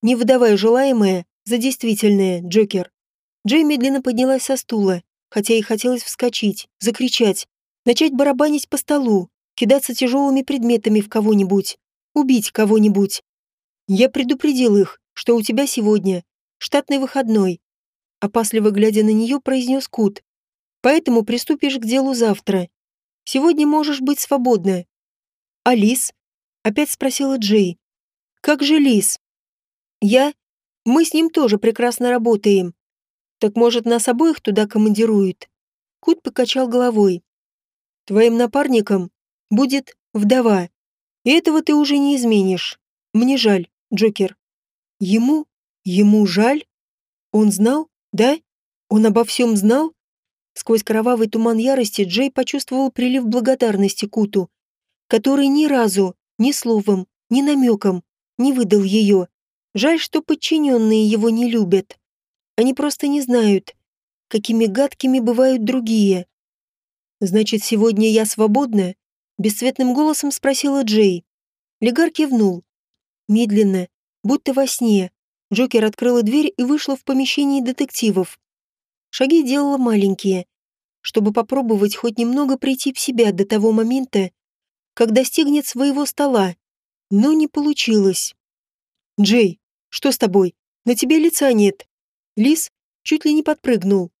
A: не выдавая желаемое за действительное, Джокер. Джей медленно поднялась со стула, хотя и хотелось вскочить, закричать, начать барабанить по столу, кидаться тяжелыми предметами в кого-нибудь, убить кого-нибудь. Я предупредил их, что у тебя сегодня штатный выходной, опасливо глядя на нее, произнес Кут. Поэтому приступишь к делу завтра. Сегодня можешь быть свободна. А Лис? Опять спросила Джей. Как же Лис? Я? Мы с ним тоже прекрасно работаем. Так может, нас обоих туда командируют? Кут покачал головой. Твоим напарником будет вдова. И этого ты уже не изменишь. Мне жаль, Джокер. Ему? Ему жаль? Он знал? Да? Он обо всем знал? Сквозь кровавый туман ярости Джей почувствовал прилив благодарности Куту, который ни разу, ни словом, ни намеком не выдал ее. Жаль, что подчиненные его не любят. Они просто не знают, какими гадкими бывают другие. «Значит, сегодня я свободна?» — бесцветным голосом спросила Джей. Легар кивнул. Медленно, будто во сне, Джокер открыла дверь и вышла в помещение детективов. Шаги делала маленькие, чтобы попробовать хоть немного прийти в себя до того момента, как достигнет своего стола. Но не получилось. «Джей, что с тобой? На тебе лица нет». Лис чуть ли не подпрыгнул.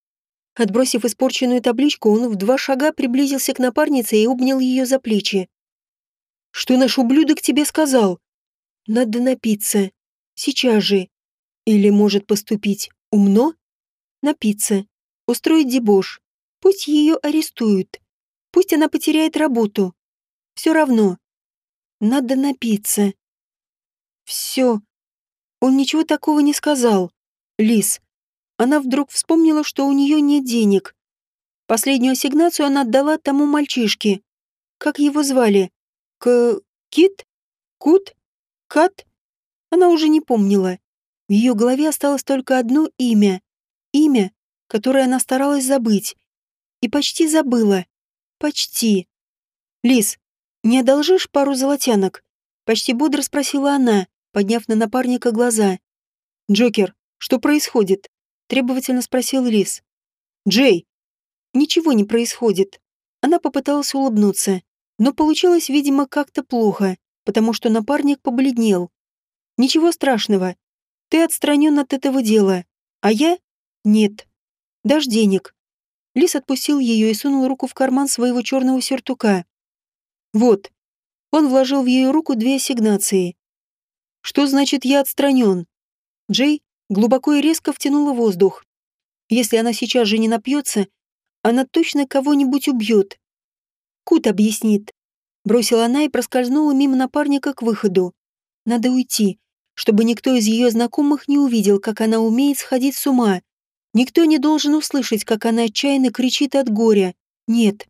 A: Отбросив испорченную табличку, он в два шага приблизился к напарнице и обнял ее за плечи. «Что наш ублюдок тебе сказал?» «Надо напиться. Сейчас же. Или может поступить умно? Напиться. Устроить дебош. Пусть ее арестуют. Пусть она потеряет работу. Все равно. Надо напиться. Все. Он ничего такого не сказал. Лис. Она вдруг вспомнила, что у нее нет денег. Последнюю ассигнацию она отдала тому мальчишке. Как его звали? К... Кит? Кут? Кат? Она уже не помнила. В ее голове осталось только одно имя. Имя, которое она старалась забыть. И почти забыла. Почти. «Лис, не одолжишь пару золотянок?» Почти бодро спросила она, подняв на напарника глаза. «Джокер, что происходит?» Требовательно спросил Лис. «Джей!» «Ничего не происходит». Она попыталась улыбнуться, но получилось, видимо, как-то плохо, потому что напарник побледнел. «Ничего страшного. Ты отстранен от этого дела, а я — нет. Дашь денег». Лис отпустил ее и сунул руку в карман своего черного сюртука. «Вот». Он вложил в ее руку две ассигнации. «Что значит я отстранен?» Джей глубоко и резко втянула воздух. Если она сейчас же не напьется, она точно кого-нибудь убьет. Кут объяснит. Бросила она и проскользнула мимо напарника к выходу. Надо уйти, чтобы никто из ее знакомых не увидел, как она умеет сходить с ума. Никто не должен услышать, как она отчаянно кричит от горя. Нет.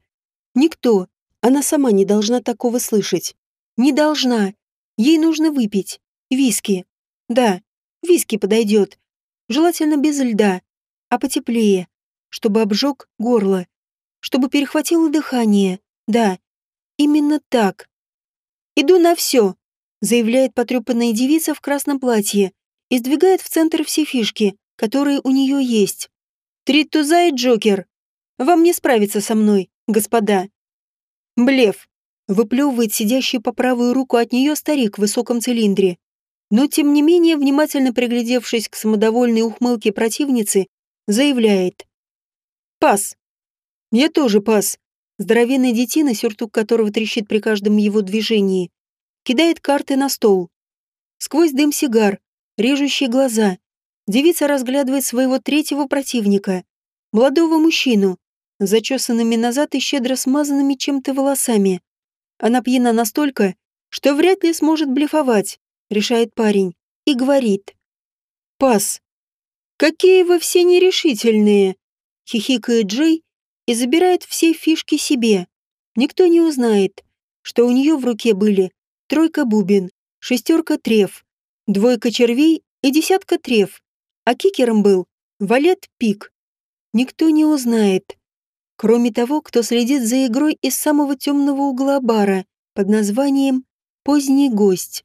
A: Никто. Она сама не должна такого слышать. Не должна. Ей нужно выпить. Виски. Да, виски подойдет. Желательно без льда, а потеплее, чтобы обжег горло, чтобы перехватило дыхание. Да, именно так. «Иду на все», — заявляет потрепанная девица в красном платье и сдвигает в центр все фишки, которые у нее есть. «Три туза и Джокер. Вам не справиться со мной, господа». «Блеф», — выплевывает сидящий по правую руку от нее старик в высоком цилиндре. Но, тем не менее, внимательно приглядевшись к самодовольной ухмылке противницы, заявляет. «Пас». «Я тоже пас». Здоровенный детина, сюртук которого трещит при каждом его движении, кидает карты на стол. Сквозь дым сигар, режущие глаза, девица разглядывает своего третьего противника, молодого мужчину, с зачесанными назад и щедро смазанными чем-то волосами. Она пьяна настолько, что вряд ли сможет блефовать, решает парень, и говорит. «Пас, какие вы все нерешительные!» хихикает Джей и забирает все фишки себе. Никто не узнает, что у нее в руке были тройка бубен, шестерка треф, двойка червей и десятка треф, а кикером был валет пик. Никто не узнает, кроме того, кто следит за игрой из самого темного угла бара под названием «Поздний гость».